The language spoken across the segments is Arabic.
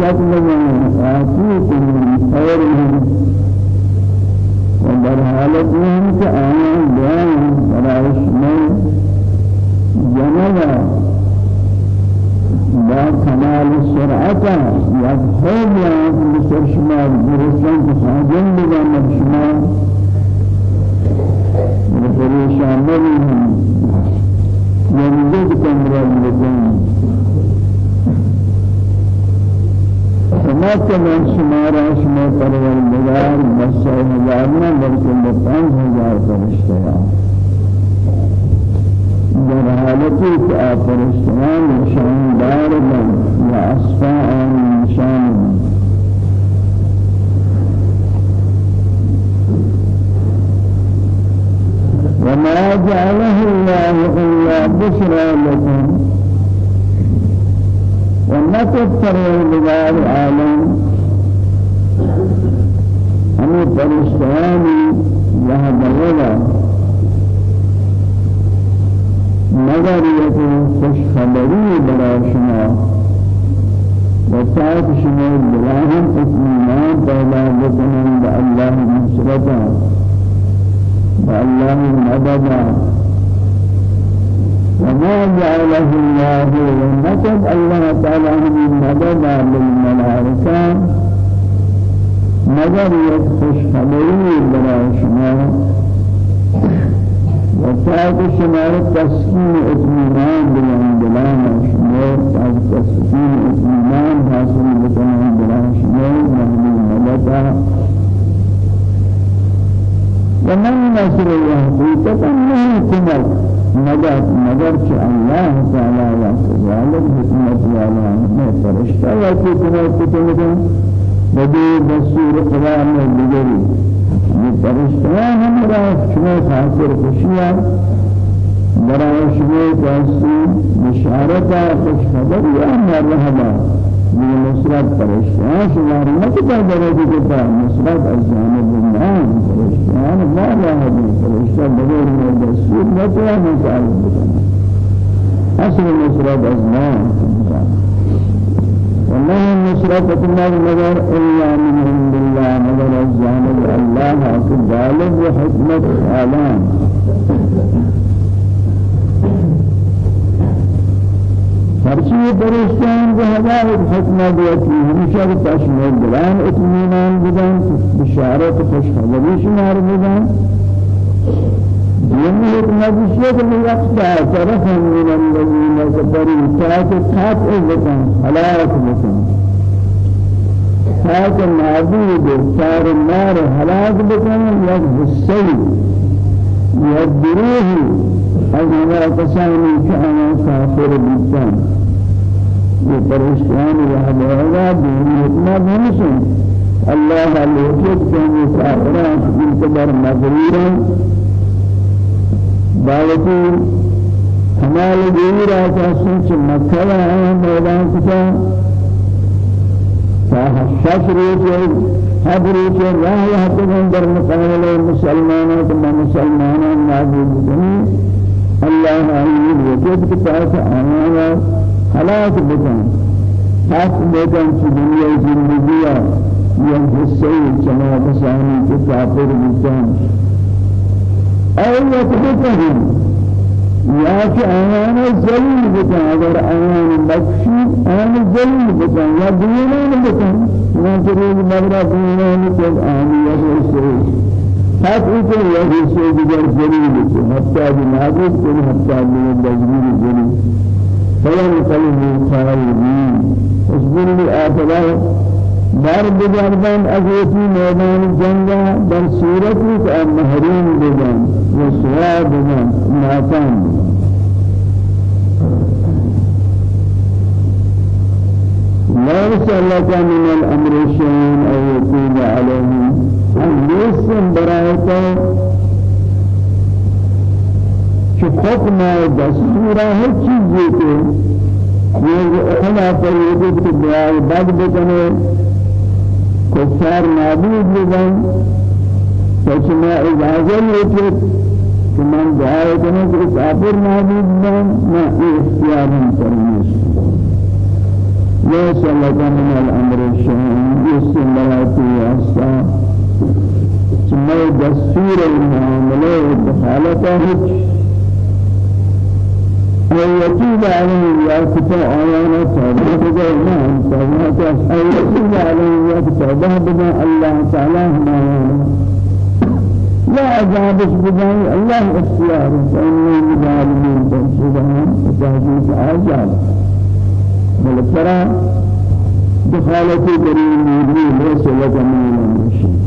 شکل Mm-hmm. اگر کہ اللہ تعالی یا ظالم حکمت والا ہے فرشتہ یا کہ تمہیں کتنے دیں بدی بصور قرآن میں دیگری. یہ فرشتہ ہمارا شما خاطر خوشیاں برای شما کسی بشارت خوش خبر یا مرحبا من نصرت فرشتان شما نکتا درجه کتا نصرت از جانب الله فرشتان ما راهدی فرشتان بغیر دستور نتوان مساعد بکنه اصل نصرت از الله وما نصرت الله مگر إلا من عند الله مگر الجانب الله كذلك وحكمة آلام هرچی پرستان به هدایت حکمت دیتی همیشه تشمیل دلان اطمینان بدن بشارت خوشخبری شمار بدن يوم حكمت الشيخ الوقت طرفا من الذين كفروا تاك خاط بكم هلاك بكم تاك معبود صار النار هلاك بكم يغسل يدروه أجمع قسامي كأنا كافر بالتام يپرشتان وحده دين حكمت همسن الله الوجود كان يسافران انتبر مغرورا. دیوی راجہ سنچ مکہ آیا میدان کتا شش روچے حد روچے راہ یحتگن در مقابل مسلمانوں تمام مسلمانوں نازل اللہ علیہ وجد پاس آیا حلاک بکن حق چی دنیا زندگیہ یہ حصے چما بسانی کے کافر بکن أو يتبتهم يا كأيان الزليل بكان أجر أيان مكشوف أيان الزليل بكان يا دينان بكان ما تريد مغرى دينان بكان آني يغسل حتى يغسل بجر زليل بكان حتى بنابد كل حتى بجر زليل فلن يقلب خالدين اصبر لآخره در بجردن اجیتی میدان جنگا در صورتی که محروم بگن و سوا بگن ناکام. ليس لك من الأمر شيء أو يتوب عليهم. ليس برأيته؟ کہ حکم دستور ہے چیزیں کہ یہ أنا پر یہ کہ دعا بعد بکنے كفار نابود بگن فشما اجازه لیکن کہ من دعائے کرنے کہ کافر نابود بگن ما اختیار فرمیش ليس لك من الأمر شيء يستمرات يسا ثم دستور المعاملة دخالته ويتوب عليه يا كتاب آيانا بنا توبة أي يتوب عليه يا كتاب الله تعالى ما لا عذاب بنا الله اختيار فإنه ظالمين تنسبهم وتهديد عذاب بل ترى دخالة كريم يدري ليس لك من المشي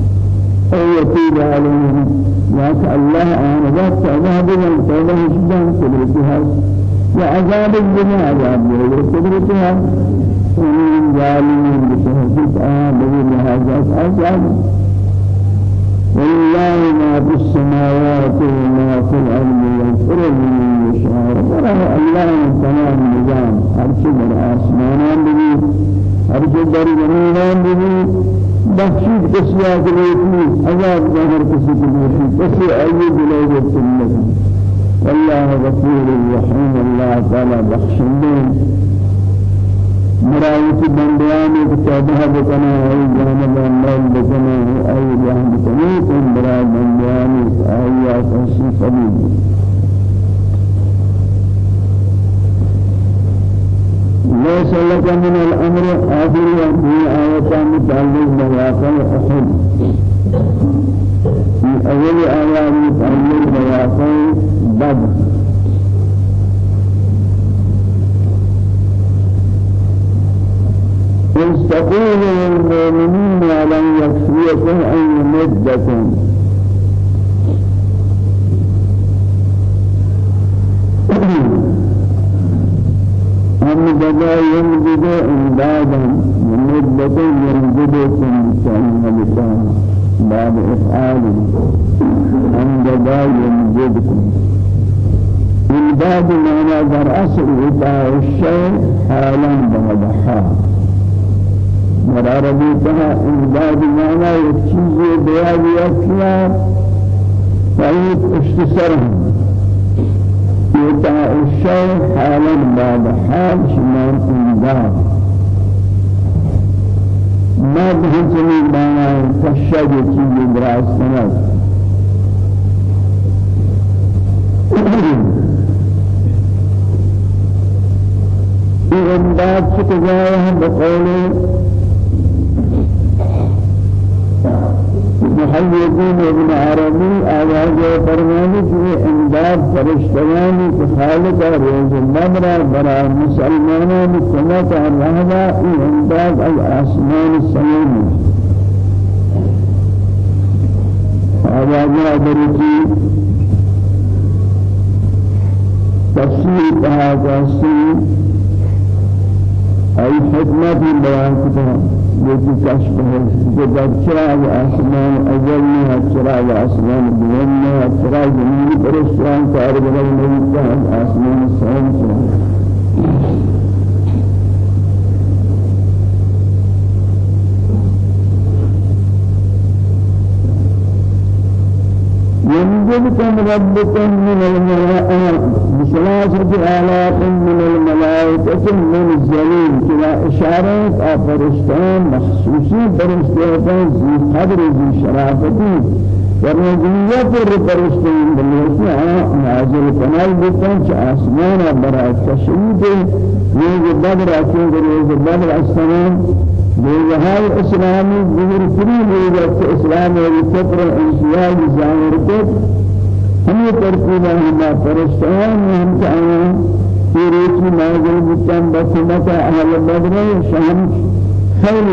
أو يتوب عليهم يا الله أنا لا توبة بنا توبة شدان كل وعذاب الدنيا عذاب قدرتها. ومن ظالمين بتهديد آه بغير هذا عذاب ولله ما في السماوات وما في الأرض يغفر لمن يشاء وله الله تمام النظام هر شيء در آسمانان بگی هر شيء در زمینان بگی بخشید کسی آگلیتی عذاب ظاهر کسی کلیتی کسی ایو بلیت سنتی والله غفور رحيم الله تعالى بخشنين مرايت بندیان کتابہ بکنا ای جانب اللہ بکنا ای جانب بکنا کن برای بندیان آیا تنسی قبول ليس لك من الأمر آخر في آية متعلق بواقع أحد. في أول آية متعلق بواقع بدر. إذ تقول للمؤمنين لن يكفيكم أن يمدكم هم بدا يمدد إمدادا يمدكم يمددكم سعيد لسان باب افعال عند دا يمجدكم الباب معنى در اصل اطاع الشيء حالا بعد حال. در عربی امداد معنی ایک چیز دیا دیا کیا فایت اشتسر يطاع الشيء حالا بعد حال شمال امداد ما بهجني معنى تشهد چیز دراز سند في امداد شكجاية بقوله محيدين ابن عربي آواز فرمانی کی امداد فرشتگانی کی خالق روز نمرا برا مسلمانان کمت رہنا ای امداد الاسمان السلام آواز آدرکی تفسیر هذا السن أي حكمة بيان كتاب يجي كشف جدار چراغ آسمان اول میں آسمان دوم میں زمین پر اسلام کار بدل نہیں آسمان سام چراغ ينزلكم ربكم من الملائكة بثلاثة آلاف من الملائكة منزلين كلا إشارات أفرشتان مخصوصي فرشتان ذي قدر ذي شرافتي ورنجية فرشتان بالنسبة نازل كمال بطن آسمان برا تشريد يوجد بدر أكيد يوجد بدر السلام بهاي إسلامي ظهور كريم يوجد إسلام والفطر الانسيال ظاهر كت هم ترتيب هما فرشتان هم تعالى في ريتي نازل بكم بسمة أهل بدر شام خير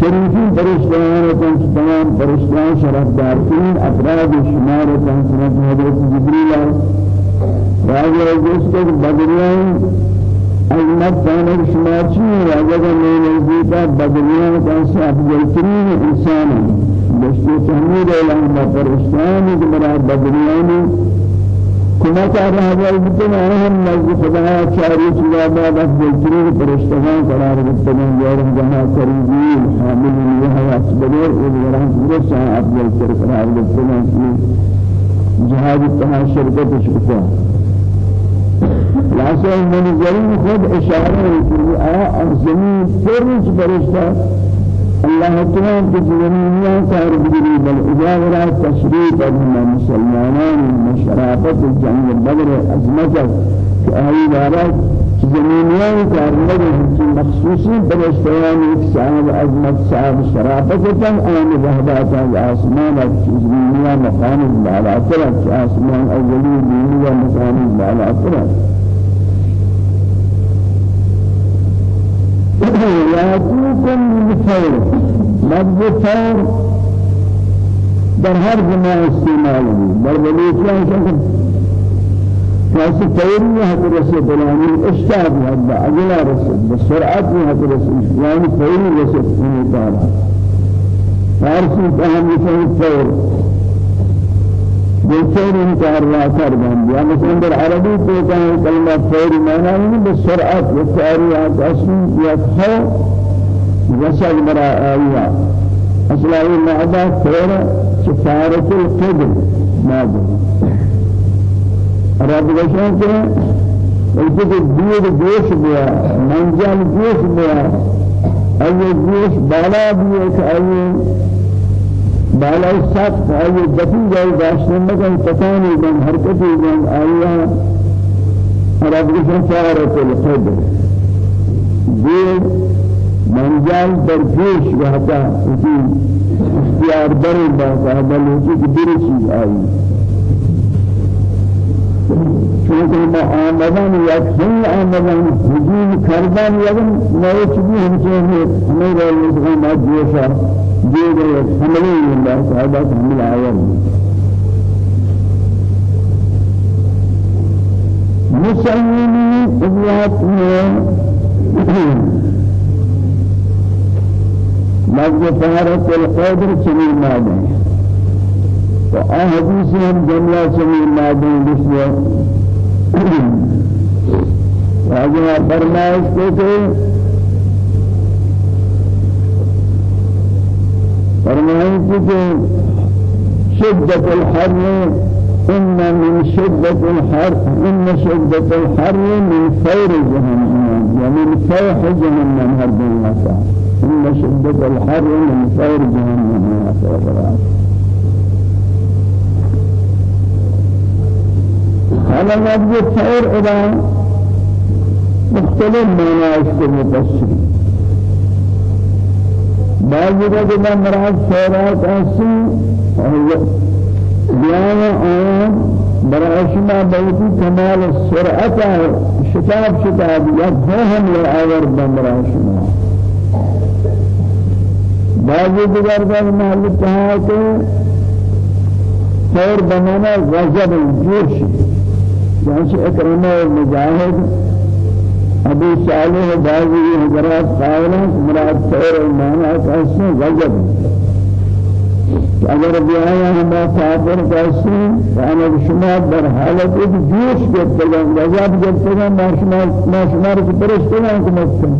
شريفين فرشتان تمام فرشتان شرف دارتين أفراد شمار تنسنة حضرت جبريل راجع جسد بدريان علمت كان شمارشي وجد من الزيتا بدنيا كان أفضل ترين إنسان بشتي تحميد لهم فرشتان كبرى بدنيان كما كان هذا البتن أهم نزل خدا شاري شلا بعد أفضل ترين فرشتان قرار بتن يوم جماعة كريمين حامل لها أسبدر ورحمة الله أفضل ترين قرار بتن جهاد التها شركة شكوى لاسه زمین خود اشاره کی آ زمین فرج برشتا الله تعالی کی زمینیاں کار بگیری. بل اجاورا تشریف ابن مسلمانان مشرافت جنگ بدر عظمت کہ آئی دارات زمینیاں کار لگے کہ مخصوصی برشتیان ایک صاحب عظمت صاحب شرافت تن آن وحدات آسمان زمینیاں مقام بالا ترک آسمان اولی دنیا مقام بالا ترک يأتوكم من فور لفظ فور در هر زمان استعمال در بلوچان شکل کسی فوری حد رسد بلانی اشتاب حد اجلا رسد بسرعت حد رسد يعني انه تعالى فارسی فهم يفهم بسر انكار لا كربان يا مثلا بالعربي تقول كلمة فور معناه بالسرعة والسريعة أصل يفهم وصل مرا آية أصلا المعدة فور سفارة القدر ماذا رب بشان كده الجد دير جوش بيا منجل جوش بيا أي جوش بالا بيا كأي بالا سخت آئی دفی جائے داشتن مکن تکانی بن حرکتی بن آیا؟ رب کشن سارت القدر دیر منجال در پیش رہتا اسی اختیار در باقا بل اسی کی دیر چیز آئی چونکہ ما آمدن یک سن آمدن حجوم کردن یکن نئے چیزی ہمچے ہمیں رہے ہیں مجھوشا جيد حملين الله تعالى حمل عيال مسلمين إبيات لفظ طهارة القدر آ حدیث ہم جملہ چنین مادیں بسیار واجہ فرمائش کو کہ فرمائش کہ شدة الحر إن من شدة الحر إن شدة الحر من فور جهنم ومن فوح جهنم هرب الله إن شدة الحر من فور جهنم على نبي فور إلى مختلف معنى اسكو مفسر بعض رجل مراد فورات أسي بیان آن برای شما بیتی کمال سرعت شتاب شتاب یک هم لآور برای شما. بعضی دیگر در محل کہ خیر بنانا غضب جوش. جانچہ اکرمہ مجاہد ابو صالح بعضی حضرات قائلیں مراد خیر المانا کہتے غضب اگر بیایا ہم کافر کیسے أنا شما در حالت ایک جوش کرتے ہیں غضب کرتے ہیں ما شما ما شما کو مستن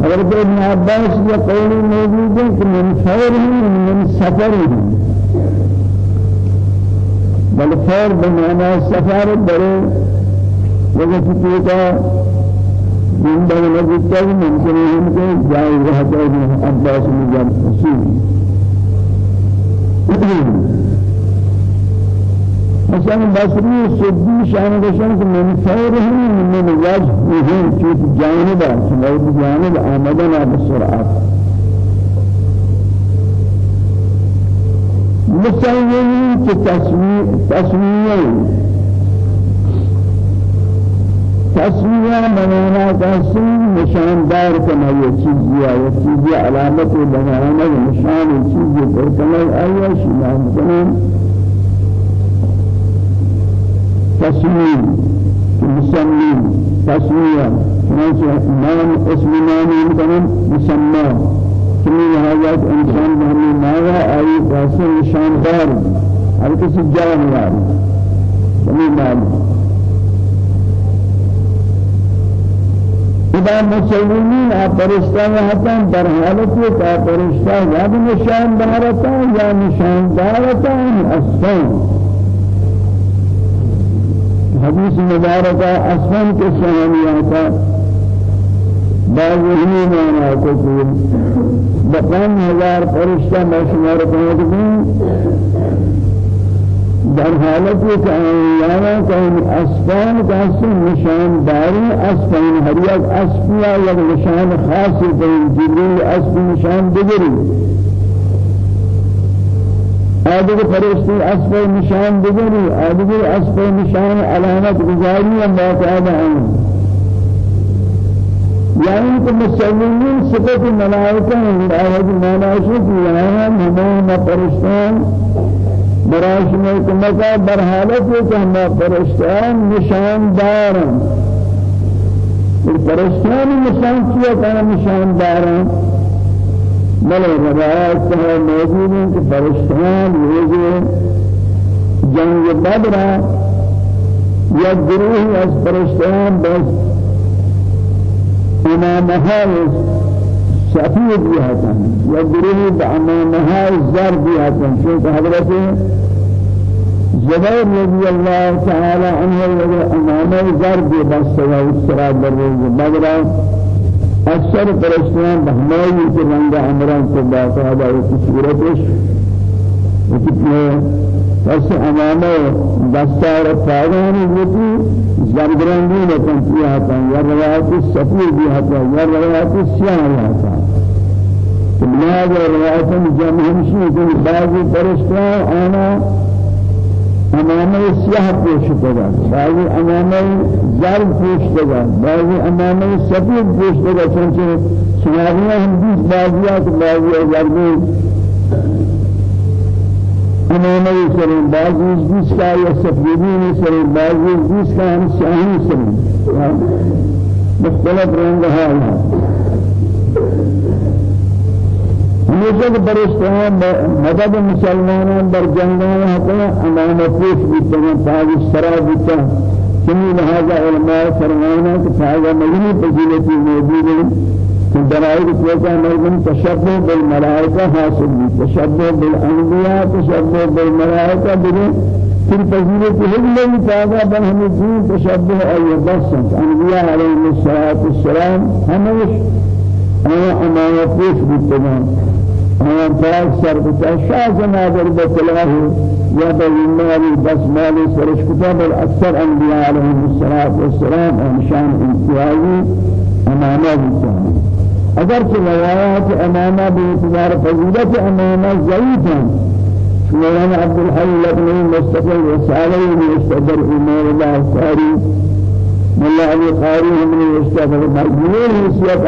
اگر ابن عباس یہ قول موجود ہے کہ من خیر من سفر بل خیر بمعنى سفر برے وقت کا من بين الجتاج ممكن يمكن جاي رهتا ابن عباس من جاب رسول مثلا بصري سدي شان دشان من خيره من وجهه شوف جانبا شمال جانب آمدنا بسرعة مسلمين كتسمية تسمية تسمیہ بنانا کسی نشاندار کنا یہ چیزی ہے یہ چیزی علامت بنانا نشان چیزی پر کنا آیا شنان کنا تسمیم مسمیم تسمیہ چنانچہ نام اسم نامی کنا مسمى كمين هذا إنسان بهمي ماذا أي قاسم نشاندار؟ هر کسی جان یاری كمين معلوم خدا مسلمین پرشتہ ہتا در حالت کا پرشتہ یا نشان دارتا یا نشان دارتا اسفن حدیث مبارکہ اسفن کے سہانیاتا بعض ہی مانا کو بقان ہزار پرشتہ میں شمار کرنے در حالتی که آیانا این اسفان کسی نشان داری اسفان هر یک اسفیا یک نشان خاصی به جبریل اسف نشان بگیری آدھے فرشتے اسف نشان بگیری آدھے اسف نشان علامت گزاری باقاعدہ ہیں یعنی کہ مسلمین صفت ملائکہ ہیں آدھے ملائکہ کی یہاں ہمیں فرشتان براش میں کمکا بر حالت ہے کہ ہم فرشتان نشان دارن فرشتان نشان کیا کہ نشان دارن بلے روایت سے موجود ہیں کہ فرشتان یہ جنگ بدر یا گروہ از فرشتان بس امامها سفید بھی آتا ہے یا گروہ بأمامها الزر بھی آتا ہے چونکہ حضرت زبير رضي الله تعالى عنه وجه امامه زر بھی بس و اسرا در روز بدر اکثر پرستان بہمائی کے رنگ عمران کو باقاعدہ اس صورتش. وکتنے بس امامه دستار پاگانی ہوتی زرگرنگی لکن کیا آتا یا روایت سفید بھی آتا یا روایت سیاہ آتا بنیاد روایت جمع ہمشی کہ بعضی پرستان آنا امامه سیاه پوشیدگان بعضی امامه زرد پوشیدگان بعضی امامه سفید پوشیدگان چونکه سناریه هم بیس بعضیات بعضی زردی امامه سرین بعضی بیس کا یا سفیدی سرین بعضی بیس کا هم سیاهی سرین. مختلف رنگ ها ہمیشہ کے برشتہاں مدد مسلمانان در جنگان ہوتا امام پوش بیتا ہے پاک سرا بیتا کمی لہذا علماء فرمانا کہ فائدہ مجنی فضیلتی موجود ہے کہ درائد کوتا مرگم تشبہ بالملائکہ حاصل بھی تشبہ بالانبیاء تشبہ بالملائکہ بلے پھر فضیلت حلم فائدہ بل ہمیں دین تشبہ اور بس انبیاء علیہ السلام ہمیش امام پوش بیتا ہے آن فراغ سر بتا شاز نادر بطلاه یا بالمال بس مال سرش كتاب الأكثر أنبياء عليهم الصلاة والسلام ومشان امتيازي أمامه بتاعه اگر کہ روایات امامہ باعتبار فضیلت امامہ ضعیف ہیں مولانا عبد الحي بن مستقل رسالة يستدر إمام الله قاري ملا علي قاري من يستدر مجموع حسيات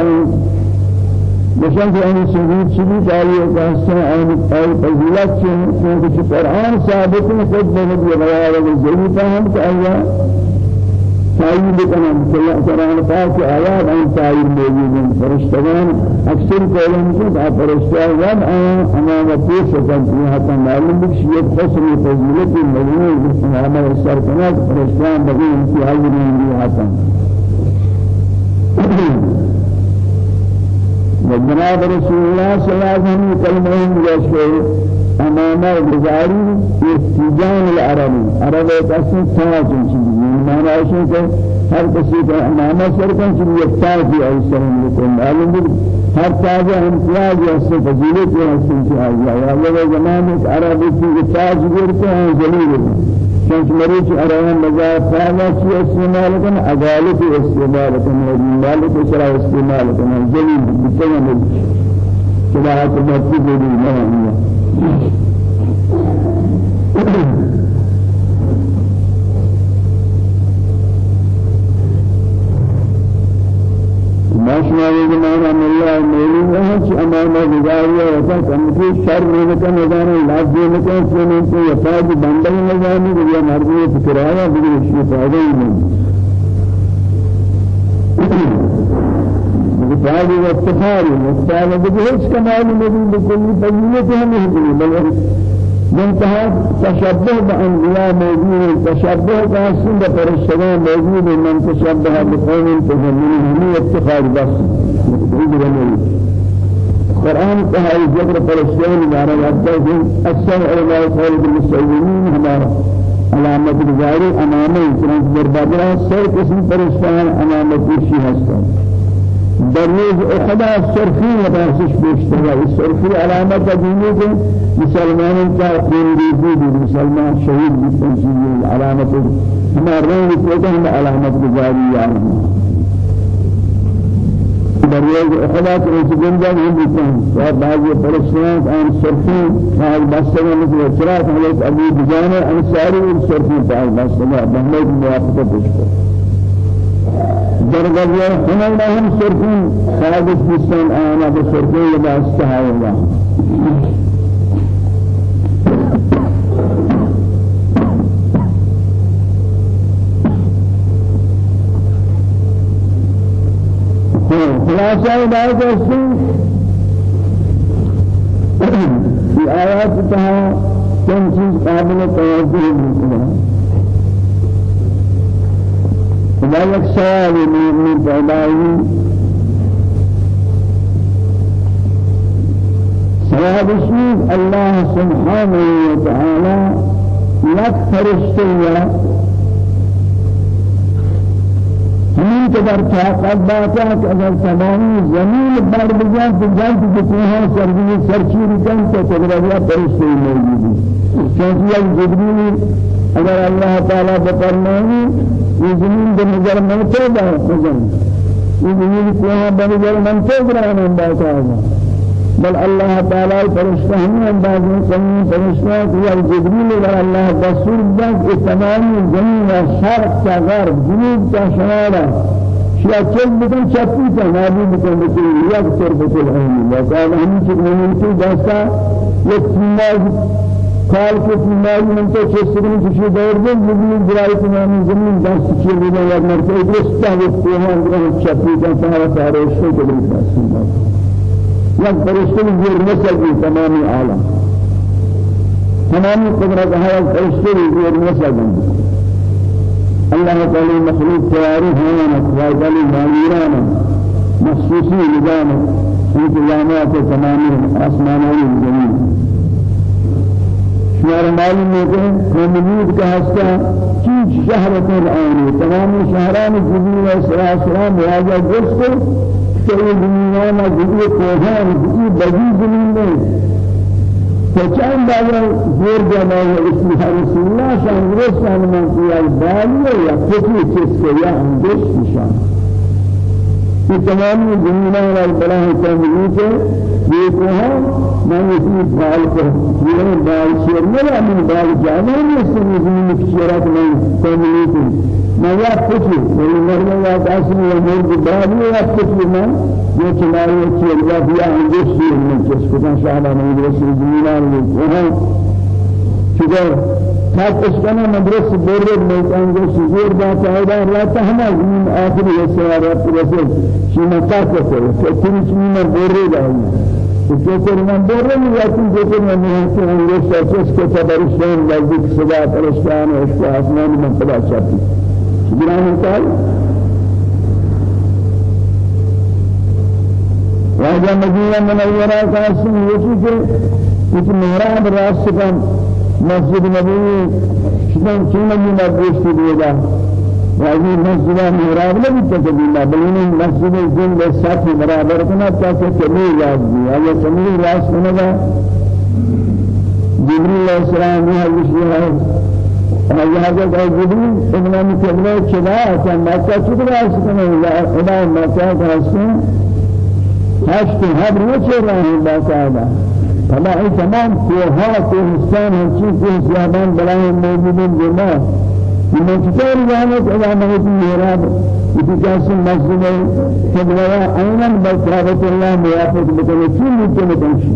بشان في أن سجود سجود آية كاسة أن أي فضيلة شيء في القرآن ثابت خد بهذه الرواية الزينة هم كأيا تعيين بكنا مثل قرآن پاک آيات أن تعيين موجودين فرشتگان أكثر قولهم كذا فرشتگان وان أمام پیش کن فيها معلوم بشيء حسن فضيلة المجنون أمام السرقنات فرشتگان بقي انتهاء من فيها وجناب رسول الله صلى الله عليه وسلم كلمة يشهر أمام الجزائري استجان العربي عربي قسم تاج ما نعيشه که هر کسی که امام سر کن چیز یک تاج ہے اس طرح لکن معلوم بھی ہر تاج امتیاز ہے اس فضیلت ہے اس امتیاز ہے یا اللہ زمان عربی کی تاج گرتے ہیں ضرور چونکہ مریض ارائے مزار فانا چی استعمال کن عدالت استعمال کن مالک سرا استعمال کن جلیل بکن مریض صلاحات مرتی دیدی نہیں ماشنا بمعنى من الله مولين وهش أمام بجارية وفاق أمكي شر منك نظام لاج منك سنين تو يفاق بندل نظامي بجا مرضي فكرايا بجا الشيء فايدة من بجا وافتخاري بجا هيش كمال نبي بكل فضيلة هم يهدي بل منتهى تشبه بأنبياء موجود تشبه بأسند فرشتان موجود من تشبه بقوم تجمعهم هم افتخار بس. القرآن كهاي جبر فرشتان دارا يبدأ أكثر علماء قول بالمسلمين هما علامة الجاري أمامه تنس بربادرة سر قسم فرشتان أمام كل شيء هستان دروز احدا صرفی مدرسش بیشتر ہے صرفی علامت دینی کے مسلمانوں کا خونریزی بھی مسلمان شہید بھی تنظیم علامت ہمارے رنگ کو ہم علامت گزاری یاد دروز احدا کے گنجا ہم بھی اور بعض پرسنات آن صرفی بعض بسنگ مثل اثرات حضرت ابو بجان انصاری صرفی بعض بسنگ محمد موافقت بشکر درجة هم لهم سرفين خالص بسان آنا بسرفين لباستها الله خلاصة بعد السن في آيات تها كم چیز قابل توجه مثلا لا يكسر من پیدایی سواب اسمه الله سبحانه وتعالى لك فرشتيا همین که در طاقت باتا که اگر تمامی بر بجان تو جان تو بکنها سرگی سرچیری کن تو تقریبا فرشتی یک جبریل اگر الله تعالی بفرمائے یہ زمین کے نظر میں تو ہے نظر یہ زمین کو ہے نظر میں تو گرانا باتا ہے بل الله تعالى فرشتہ ہم انداز میں سمیں فرشتہ کہ جبریل اور اللہ رسول داد تمام زمین و شرق تا غرب جنوب تا شمال شیا چل بکن چپی تا نابی بکن بکن یک سر بکن اہمی وقال ہم چکنے من تو داستا یک سیماز قال کہ بیماری من تو چستگی کسی دور دن زمین برای تمام زمین دست کی لینا یا مرتے درست ہے وہ ہم چپی کا سارا سارے سے کے لیے یک فرشتے زیر نسل کی تمامی عالم. تمامی قدرت ہے یک فرشتے زیر نسل اللہ تعالی مخلوق تیاری ہیں نقوائدالی مانیرانا مخصوصی نظام انتظامات تمامی شمار معلوم ہے کہ قومید کا حصہ چیز شہر قرآن تمام شہران زمین و سراسران واجہ گوشت کہ یہ دنیا میں جدی کوہان جدی بڑی زمین میں فچان بالا زور جانا ہے اس میں رسول اللہ شان رسول من کیا بالی یا کسی چیز کے یا اندیش نشان یہ تمام زمینہ اور بلاه تملیک یہ کوہان ما يسمى بال كثيرا بال شير ولا من بال جامع يسمى زمين كثيرات من تمليك ما يفتي والمرة لا تأسمي يمر بال يفتي ما يتنال يشير لا فيها عنده شيء من جسكتان شعبا من يدرس الزمينان وها كذا كات اسكنا مدرسة بورد ميتان جو سجور دا قاعدة لا تهمل من آخر يسارات رسل شيما كاكسر كتير شيما بورد آيه جسر من برم یاتی جسر من نیستی انگیز سرچس کے تبرشان نزدیک صدا پرشتان عشق آسمان من چاہتی جنان مثال راجہ مدینہ منورہ کا اسم یکی کہ کچھ محراب راست کا مسجد نبی شدن چین مدینہ گوشتی دیگا وهذه مسجد مراد لم تكن بلين مسجد الدين لسات برابر كنا تاكل كميل لازم هذا كميل راس كنا جبريل عليه السلام هذا الشيء هذا هذا جبريل إنما مكمل كذا كان ما تشوف راس كنا إذا ما كان راس هشت هبر وشراه باقاعدة فما هي تمام كوها كوهستان هالشيء كوهستان بلاهم موجودين جماعة من كتير جانب إلى مهد الميراب في جالس المسجد كبرى أيضا بكرة الله موافق بكل شيء ممكن تمشي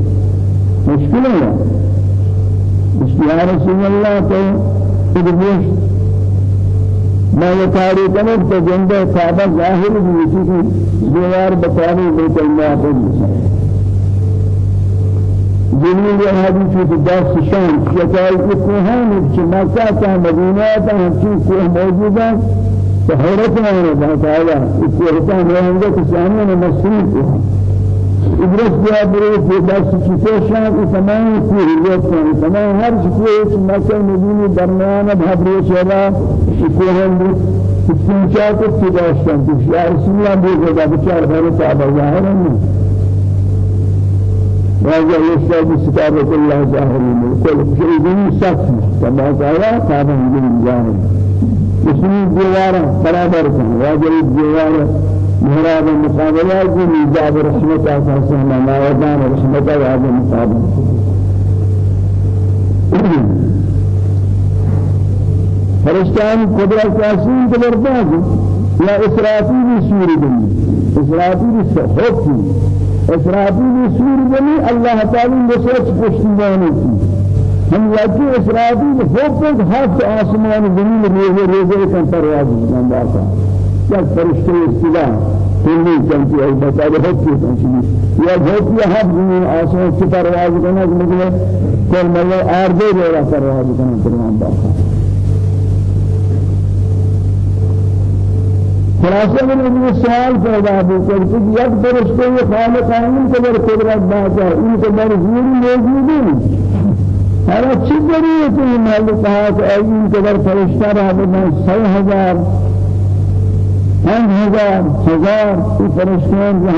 مشكلة لا يا رسول الله تو تدبوش ما يتاري كمان تجنده كعبة ظاهر بيجي دوار بتاري بيت الله جميل الحديث في داس شان شكاية الكهان في مكة مدينة هم كوه موجودة فحيرتنا هنا تعالى الكوهان هنا كسامنا مسلم إدرس يا بريء في داس شان تمام في رياض تمام هر شيء في مكة مدينة درمیان بحبري شلا الكوهان استنشاق في داس شان في شعر بچار بھر صاحب ظاهر ہے وهذا يشهد استتابة الله ظاهر كل شيء دين سخت كما قال كان من ظاهر اسمي جوارا برابر كان وهذا الجوار محراب المقابلة في ميزاب رحمة أساسا ما يدان رحمة هذا المقابلة فرشتان قدرت كاسين كبرتاج لا إسرافيل سوري بني إسرافيل سحوكي اسرافیل سور بنی اللہ تعالی نے سوچ پشتیبانی کی۔ ہم یکی اسرافیل حکم ہاتھ آسمان زمین روزے روزے کا پرواز نمبر کا یک فرشتے استلا کلی چلتی ہے بتا دے حکم پہنچی یا حکم ہاتھ زمین آسمان کی پرواز کرنا مجھے کوئی ملے آردے جو پرواز کرنا پرواز باقا۔ خلاصہ میں نے سوال پیدا ہو کر کہ یک درستے یہ خالق قانون کے در قدرت بات ہے ان کے در زور موجود ہے ہر اچھی ضرورت ہے مالک کہا کہ ان کے در فرشتہ رہا بنا سو ہزار ہزار ہزار یہ فرشتوں کی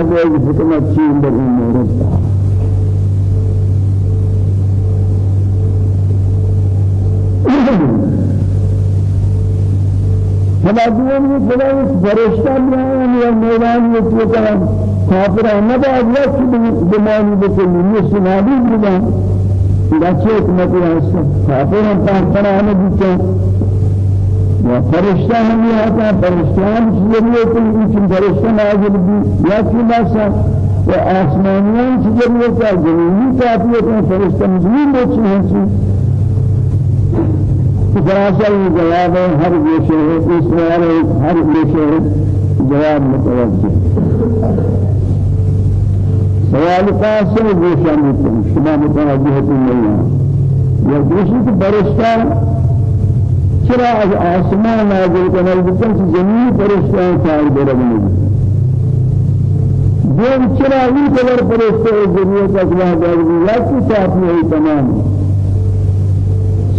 حکمت چین در ان مورد؟ فلا دوم یہ بڑا فرشتہ بیان یا میدان میں تو کا کافر احمد اللہ کی بیماری بکلی یہ سنابی بنا لاچے حکمت ہے کافر ہم پاکستان آنے دیتے یا فرشتہ ہم یہ آتا فرشتان کی ضرورت ہے کہ فرشتہ نازل بھی یا کی باسا و آسمانیان کی ضرورت ہے زمینی کافیت ہے فرشتہ مزمین بچی ہیں خلاصہ یہ جواب ہے ہر گوشے اس سوال ہر گوشے جواب متوجہ سوال قاسم گوشان میکنم شما متوجه نہیں یا دوسری کہ فرشتہ چرا از آسمان نازل کنال بکن کہ زمین فرشتہ چاہی برگنی دین چرا این قدر فرشتہ ضرورت اصلاح داری یا کی چاہتی ہے تمام۔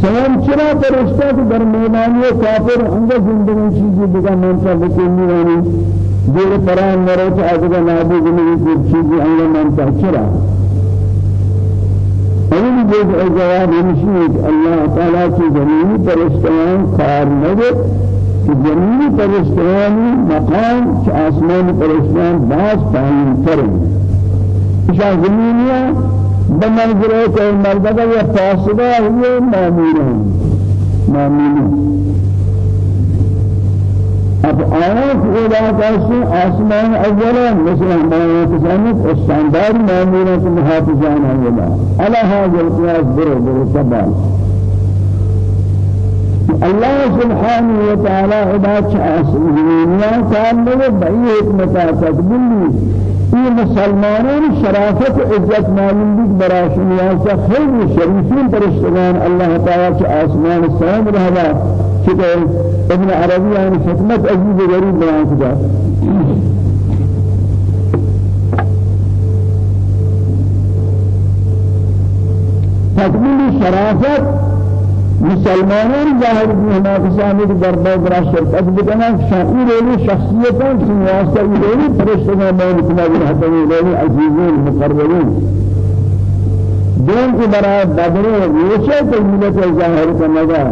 سلام چرا فرشتہ کہ در میدانی کافر اندر زندگی چیزی بگا منتا بکنی رانی دیر پران مرے تو آدھگا نابی زندگی کی چیزی اندر منتا چرا؟ اول جزء جواب مشيت الله تعالى في جميع فرشتان کار نگه کہ زمینی فرشتانی مقام کہ آسمان فرشتان باز پایین کریں اشاء زمینیا بمنظرے کہ مردگا یا فاصلہ ہوئے معمول ہیں معمول أب آیات خدا کسی آسمان أولا مثل ہمارے کسانت استاندار معمولات محافظان أولا. على هذا القياس برو برو سبال. الله سبحانه وتعالى عباد آسمان كان له بأي حكمة تقبل یہ مسلمانان شرافت عزت معلوم بھی براشن یا خیر شریفین اللہ تعالی کے آسمان السلام رہا کہ ابن عربی یعنی حکمت عزیز غریب بیان کیا تکمیل مسلمانان ظاهر بھی ہمارے سامنے دربار برا شرکت بکنا شاعر کی واسطہ علی فرشتوں میں کنا بھی حتى علی عزیزین مقربین. دین کی برائے بدر یہ تجمیلت ظاہر کرنا گا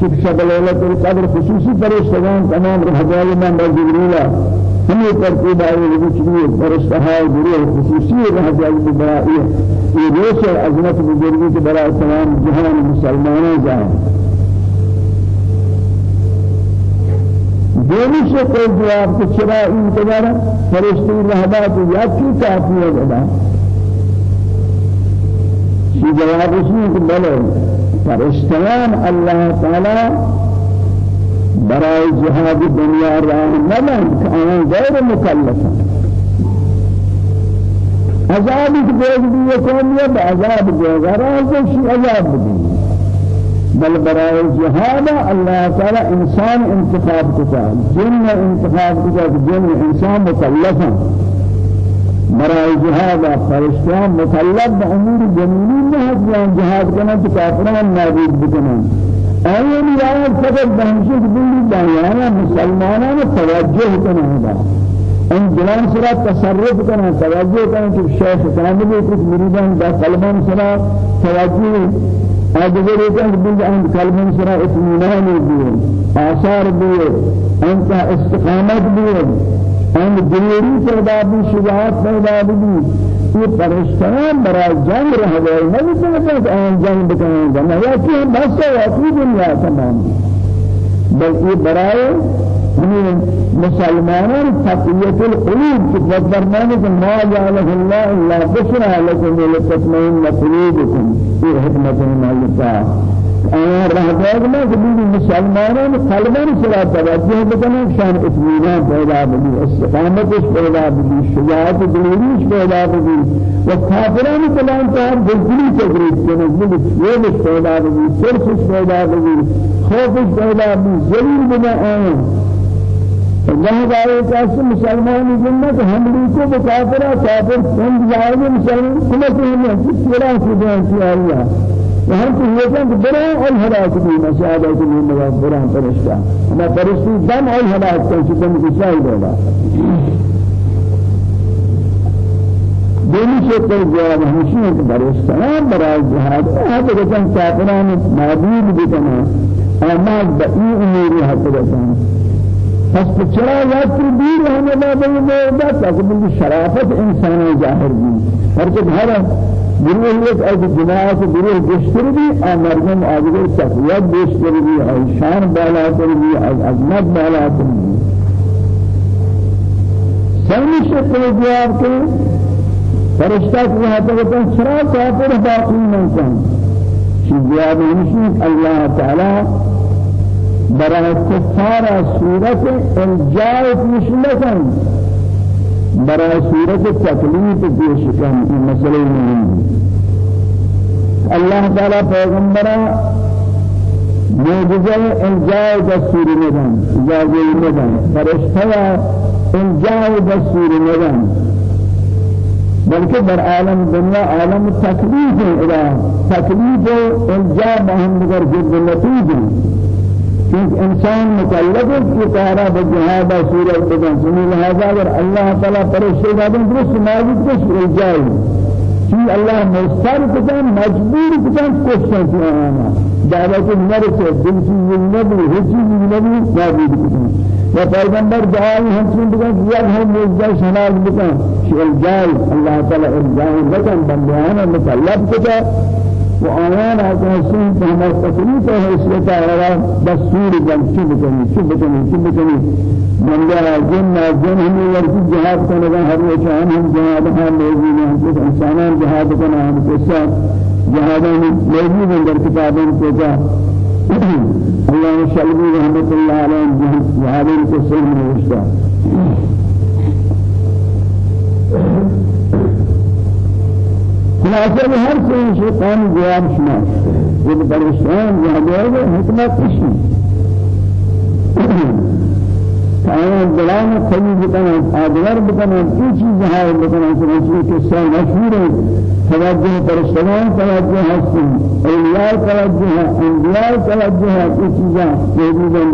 کہ شکل ليلۃ القدر خصوصی فرشتوں تمام رہدائے من جبرائیل ہمیں ترتیب آئے وچنی ہے گروہ خصوصی رہدائے برائے یہ روش عظمت بزرگی کے برائے تمام جہان مسلمانوں جائیں دونی سے جواب کہ چرا قدر فرشتی رہبات یا کی کافی ہے بدا یہ جواب اس میں کہ بلے تعالی برائے جہاد دنیا راہ نبن کہ آن غیر مکلفن عذاب بيج بھی قوم یہ عذاب دے گا راز شی عذاب دی بل برائے جهاد الله تعالى انسان انتخاب کتا جن انتخاب کتا جن انسان مکلفا برائے جهاد فرشتان مکلف بأمور جميل نهد جان جهاد کنا تو کافران نابود بکنن آئین یاد فقط بہنشت بلی دانیانا مسلمانان توجہ کنا ان جنان سرا تصرف کرنا توجہ کرنا کہ شیخ کرام بھی کچھ مریدان دا قلبان سرا توجہ اجبر ہے کہ بند ان قلبان سرا اطمینان بھی آثار آن کا استقامت آن دلیری پیدا بھی شجاعت بھی یہ پرشتان برای جنگ رہ گئے نہیں سمجھتے کہ آن جنگ بکنیں گے یہ کہ بس ہے دنیا تمام. بلکہ برائے من مسلمان تقوية القلوب. كتب برنامج ما جعله الله إلا بشرى لكم ولتطمئن قلوبكم. في حكمة ما يطاع أنا راه دائما كبير مسلمانان قلبان سلا توجه بكنا شان اطمینان پیدا بگی استقامتش پیدا بگی شجاعت دلیریش پیدا بگی. و کافران کلام تار بزدلی تقریب کنه دل یومش پیدا بگی سرسش پیدا بگی خوفش پیدا بگی ذلیل بنا آن. جہاں جائے کہ مسلمان جنت حملی کو بکافرہ کافر سند جائے مسلمان سمجھ نہیں ہے تیرا سے جان کی آیا۔ وہاں تو یہ کہ بڑا اور ہلاک بھی مشاہدہ کے لیے مگر بڑا فرشتہ۔ ہمیں فرشتی دم اور ہلاک کا چکن کی شاہد ہوگا سے کوئی جواب ہمشی ہے کہ فرشتہ برای جہاد ہاتھ رکھن کافران معبود بکنا اما بئی اموری حق رکھن پس چرا کر دیر ہمیں بابا بات ہے کہ شرافت انسان ظاہر بھی ہر کہ ہر گروہ ایک از جنایت گروہ گشتر بھی امرگم آگے تقویت گشتر بھی اور شان بالا کر بھی از عظمت بالا کر بھی سمی شکل جواب کے فرشتہ کو وہاں تک چرا کافر باقی نہیں کن جواب ہمشی اللہ تعالی برای کفار صورت الجاء مشلکن برای صورت تکلیف پیش کن این مسئله مهم. الله تعالی پیغمبر معجزه انجاء دستور ندن اجازه ندن فرشته انجاء دستور ندن بلکہ در عالم دنیا عالم تکلیف ہے تکلیف انجاء مهم دیگر جد نتیجہ چونکہ انسان مکلف ہے کہ کارا بجہاد سورہ بدن سنی لہذا اگر اللہ تعالی فرشتے دادن درست موجود کش الجائی چی اللہ مستر کتن مجبور کتن کشتن کی آنا دعوت نرسے دل چیز نبی ہر چیز نبی نابید کتن و پیغمبر دعائی ہمچن بکن یک ہم مزدہ شناز بکن. شی الجائی اللہ تعالی الجائی بکن بندیانا مکلف کتن وآيان أكاسين فهم تكليف حيثية على دستور جن شو بكني شو بكني شو بكني من جاء جن جن هم يرجع جهاد كنا هر وشان هم جهاد هم موجود ہیں کچھ انسانان جهاد كنا هم قصة جهاد موجود ہیں در کتابوں کو جا اللہ شلبی رحمت اللہ علیہ جهاد کو سر میں وشتا خلاصه هر شيء شيطان جواب شما یہ پریشان جواب ہے حکمت کشی آیا دلان خلی بکنن آدور بکنن این چیز های بکنن چنانچه قصه مشهور ہے توجه پرشتگان توجه هستن اولیاء توجه انبیاء توجه این چیزا موجود ہیں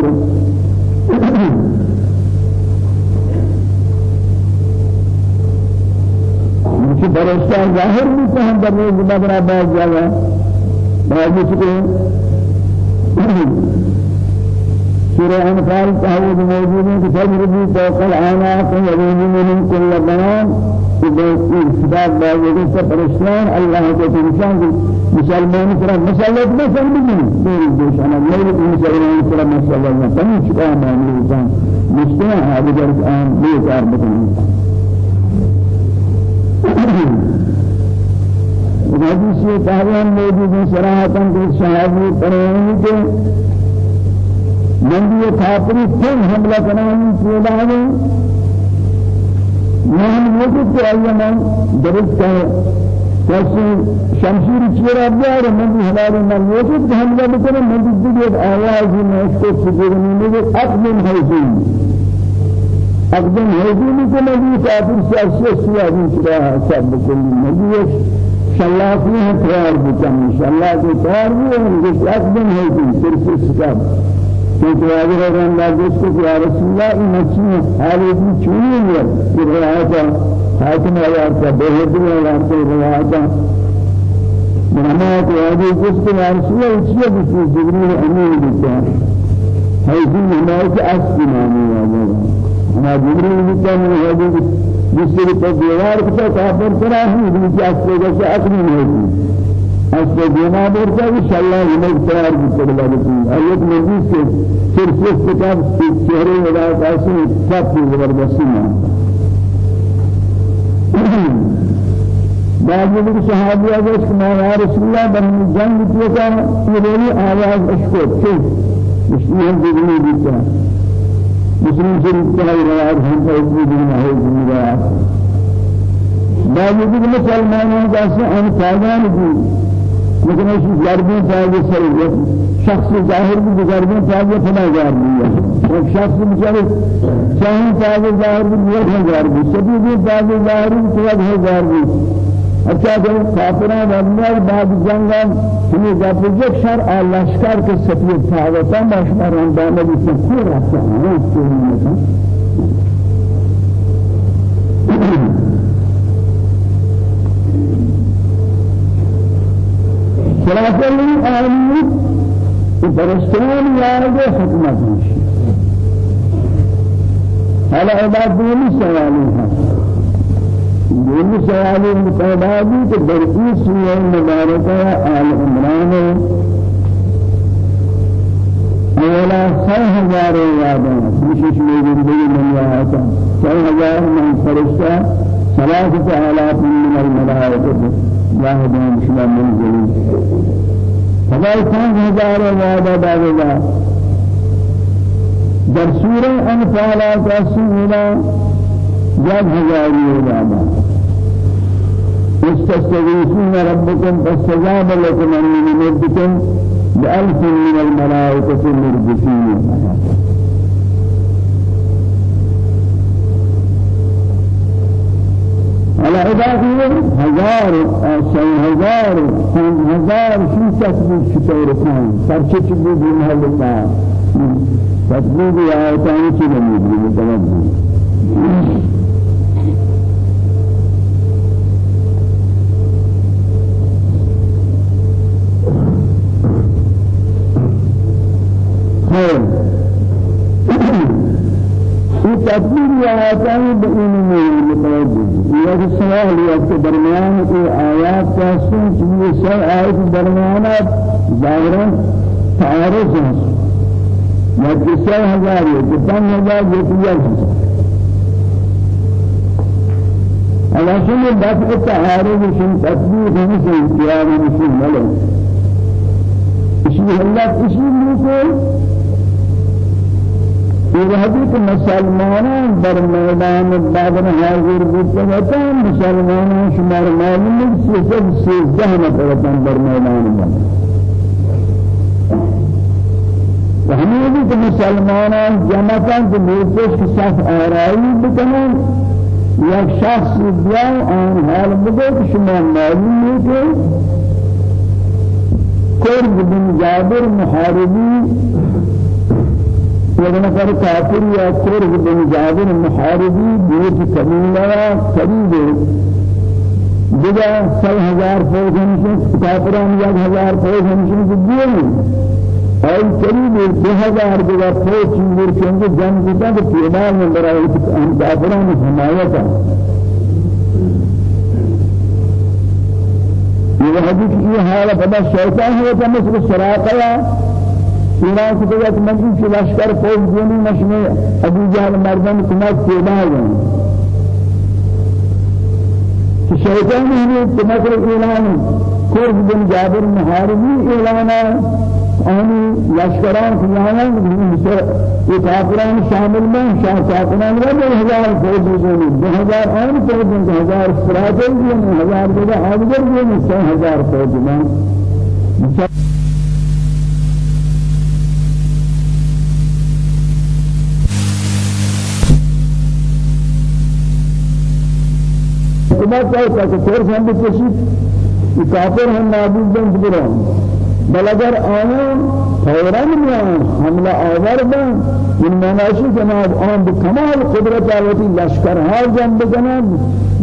کہ فرشتہ ظاہر بھی ہم در روز بدر آباد جاگا بعض چکے سورہ انفال تحوید موجود ہے کہ فجر بھی توقل آناق یرین من کل بنان کہ بہتی خطاب باوجود سے فرشتان اللہ کے انسان مسلمان طرح مسلط سن بھی میری دوشانہ میری مسلمان طرح مسلط میں تمہیں چکا معاملی انسان ہے اگر آن بے کار بکنی حدیث یہ کہاں موجود ہے صراحتاً کہ صحابی پڑھیں کہ من یہ کافری پھر حملہ کرنے کی لائے من موجود کہ آئیے من درست کہ کسی شمشیر چیرا بیار من بھی ہمارے من موجود حملہ بکنے من بھی دیگر آوازی میں اس کو سکرنی میں اقدم حیثی اقدم هزینی که نبی کافر سرسی سیاهی شده سب بکنی نبیش شلاقی ہے تیار بکن انشاءاللہ تو تیار بھی ہے جس اقدم هزین سرسی سکاب کیونکہ اگر اگر دوست کو یا رسول اللہ این مچین حالی بھی چونی ہے کہ روایت حاکم آیات کا بہتر آیات کا روایت برہمات وادی جس یا رسول اللہ چیئے بسی جبریل امین بکن حیثین ہمارے اصل نامی آجا ما جبريل بكم هذه جسر تدوار كتا كافر تراهي بلكي أسفل جسا أكمل هذه. أسفل جنا برتا شاء الله يمك تيار بكر لابتين أيضا مجلس کے سرسس کتاب چہرے ولا قاسم سب کی زبردستی میں بعض لوگ صحابی اگر کہ میں یا رسول اللہ بن جنگ کیا کہ یہ آواز اشکو کہ اس جبريل بكم مسلم شریف کا روایت ہم کو میں دینا ہے روایت باوجود مسلمانوں کا سے ان فائدان کی لیکن اس ضربیں فائدے سے شخص ظاہر بھی ضربیں فائدے فلا جار دیا ایک شخص بیچارے چاہے فائدے ظاہر بھی یہ ہزار بھی سبھی بھی فائدے ظاہر بھی تو ہزار بھی اچھا کہ کافران والنار بعد جنگان ہمیں جب یک شر لشکر کے سفیر فاوتا مشمار اندامه بیسن خور رفتا آنها سوری نکن خلاصہ لی آنی برستان یارد حکمت نشی حالا عباد دولی سوالی ہیں یہ سوال مقابلی کہ درسی سورہ مبارکہ آل عمران. أولا سو ہزار یاداں کوشش میں زندگی من آتا سو ہزار من فرشتہ ثلاثة آلاف من الملائكة. واحدهم شما منزلين فقال كم هزار وعدة بعد ذلك در سورة أنفال تسولا جد هزاری استستغيثون ربكم فاستجاب لكم أن يمدكم بألف من الملائكة المردفين على عباده هزار سي هزار كم هزار شو تثبيت شطور كان فرشة تبود من هالتا تثبيت آياتان كده مدري متوجه خير في تدبیر آیاتیں بإنه متوجہ یہ سوال ہے کہ درمیان کی آیات کا سن یہ سر آیت درمیان ظاہرا تعارض ہے یا کسی ہزار ہے پن ہزار یہ کیا ہے علشان دفع التعارض شن تدبیر ہم سے اختیار مسلم ملک اسی اللہ اسی کو یہ حدیث مسلمانان در میدان بدر حاضر بودتا مسلمانان شمار معلوم سیصد سیزده نفرتن در میدان بدر و ہمیں کہ مسلمانان جمعتاً کہ مرتش کی صف آرائی بکنن یک شخص بیاو آن حال بگو کہ شما معلوم کہ قرب بن جابر محاربی یک نفر کافر یا کرد بن جابر محاربی بیت کبیلہ قریب دیگه سال هزار فوج همشون کافران یک هزار فوج همشون دیگه آی قریب دو هزار دیگه فوج چیزی که جمع بودن که پیدار من برای کافران حمایت. یہ حدیث یہ حال پتہ شیطان ہے کہ مثل سراقہ کو تو مجبور سے لشکر فوج دینی مشنے ابو جہل مردان کمک پیدا ہیں کہ شیطان نے کمک اعلان قرب بن جابر محاربی اعلان آنی لشکران خیانت یہ کافران شامل میں شاہ کافران را دو ہزار فوج دینی دو ہزار آن فوج دینی ہزار فراجل دینی ہزار جگہ آدگر دینی سو ہزار فوج دینی حکومت ہے کہ کور ہم کسی کہ کافر ہم نابود بن بران بل اگر آیا فوراً میان حملہ آور بن من مناشی جناب آن بکمال قدرت آوتی لشکر ها جنب جناب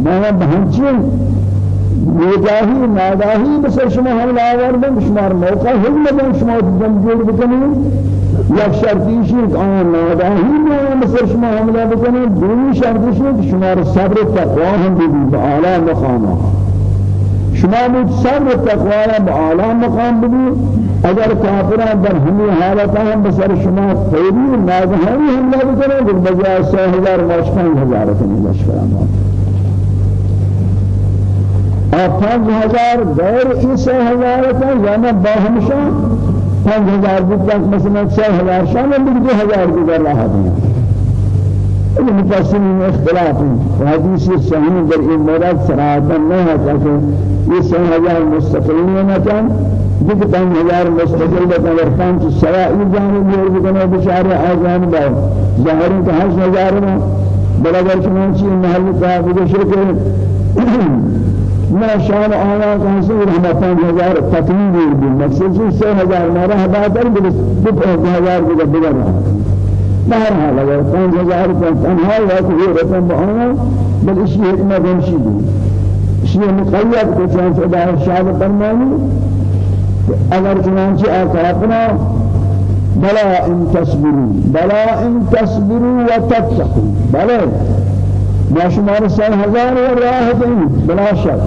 مانا بہنچین نگاهی ناداهی بسر شما حملہ آور بن شمار موقع حکم بن شما جنب جوڑ بکنی یک شرطیشی آن ناداهی میان مثل شما حمله بکنید. دومی شرطیشی که شما را صبر و تقوا هم بدید. به اعلی مقام. شما بود صبر و تقوا به اعلی مقام بدید. اگر کافران در همین حالت هم بسر شما خیری ناداهی حمله بکنید بجای سه هزار ماشکان هزار کنید لشکران اور پانچ ہزار غیر اس ہزار کا یعنی باہمشہ پانچ ہزار بھی تک مثلا چھ ہزار شامل بھی دو ہزار کی کر رہا تھا یہ مفسرین اختلاف ہیں حدیث صحیح در این مورد صراحتا نہیں ہے کہ یہ چھ ہزار مستقل نہ کان دیکھ پانچ ہزار مستقل بتا اور پانچ سوائی جانب یہ بنا بیچارے آجان با. ظاہر کہ ہر ہزار میں برابر چنانچہ محل کا بشر ما شان آیا کانسی رحمتان ہزار تکمیل بھی مقصد سے ہزار مرا ہدایت بھی دو ہزار بھی دیگر بہر حال اگر پانچ ہزار کا تنہا وقت یہ رقم آنا بل اسی حکمت ہمشی بھی اسی مقید کو چانس ادا شاد فرمانی. اگر چنانچہ آقا اپنا بلا ان تصبروا. بلا ان تصبروا وتتقوا بلا ما شمار سال هزار وراه دين بلا شك.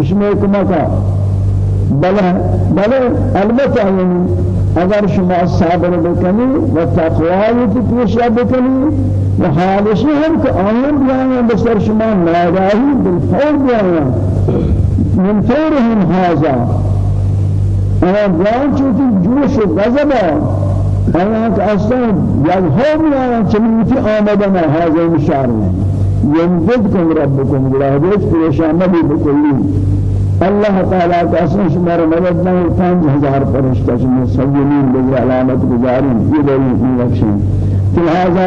بشمار كما كا بلا بلا البتة يعني اگر شما صبر بکنی و تقوای پیش بکنی. و حالشی هم که آن بیان بسر شما ناراهی بالفور بیان من فورهم هذا أنا بیان چوتی جوش و غضب. أنا که أصلا یک هم بیان چنین آمدن هذا مشاره يمددكم ربكم بلاهج پریشان نبی بکلی اللہ تعالیٰ کا اسم شمار مدد نہ پانچ ہزار فرشتہ شمار سیمین بگر علامت گزاری یہ دلیل کی لکشن لہذا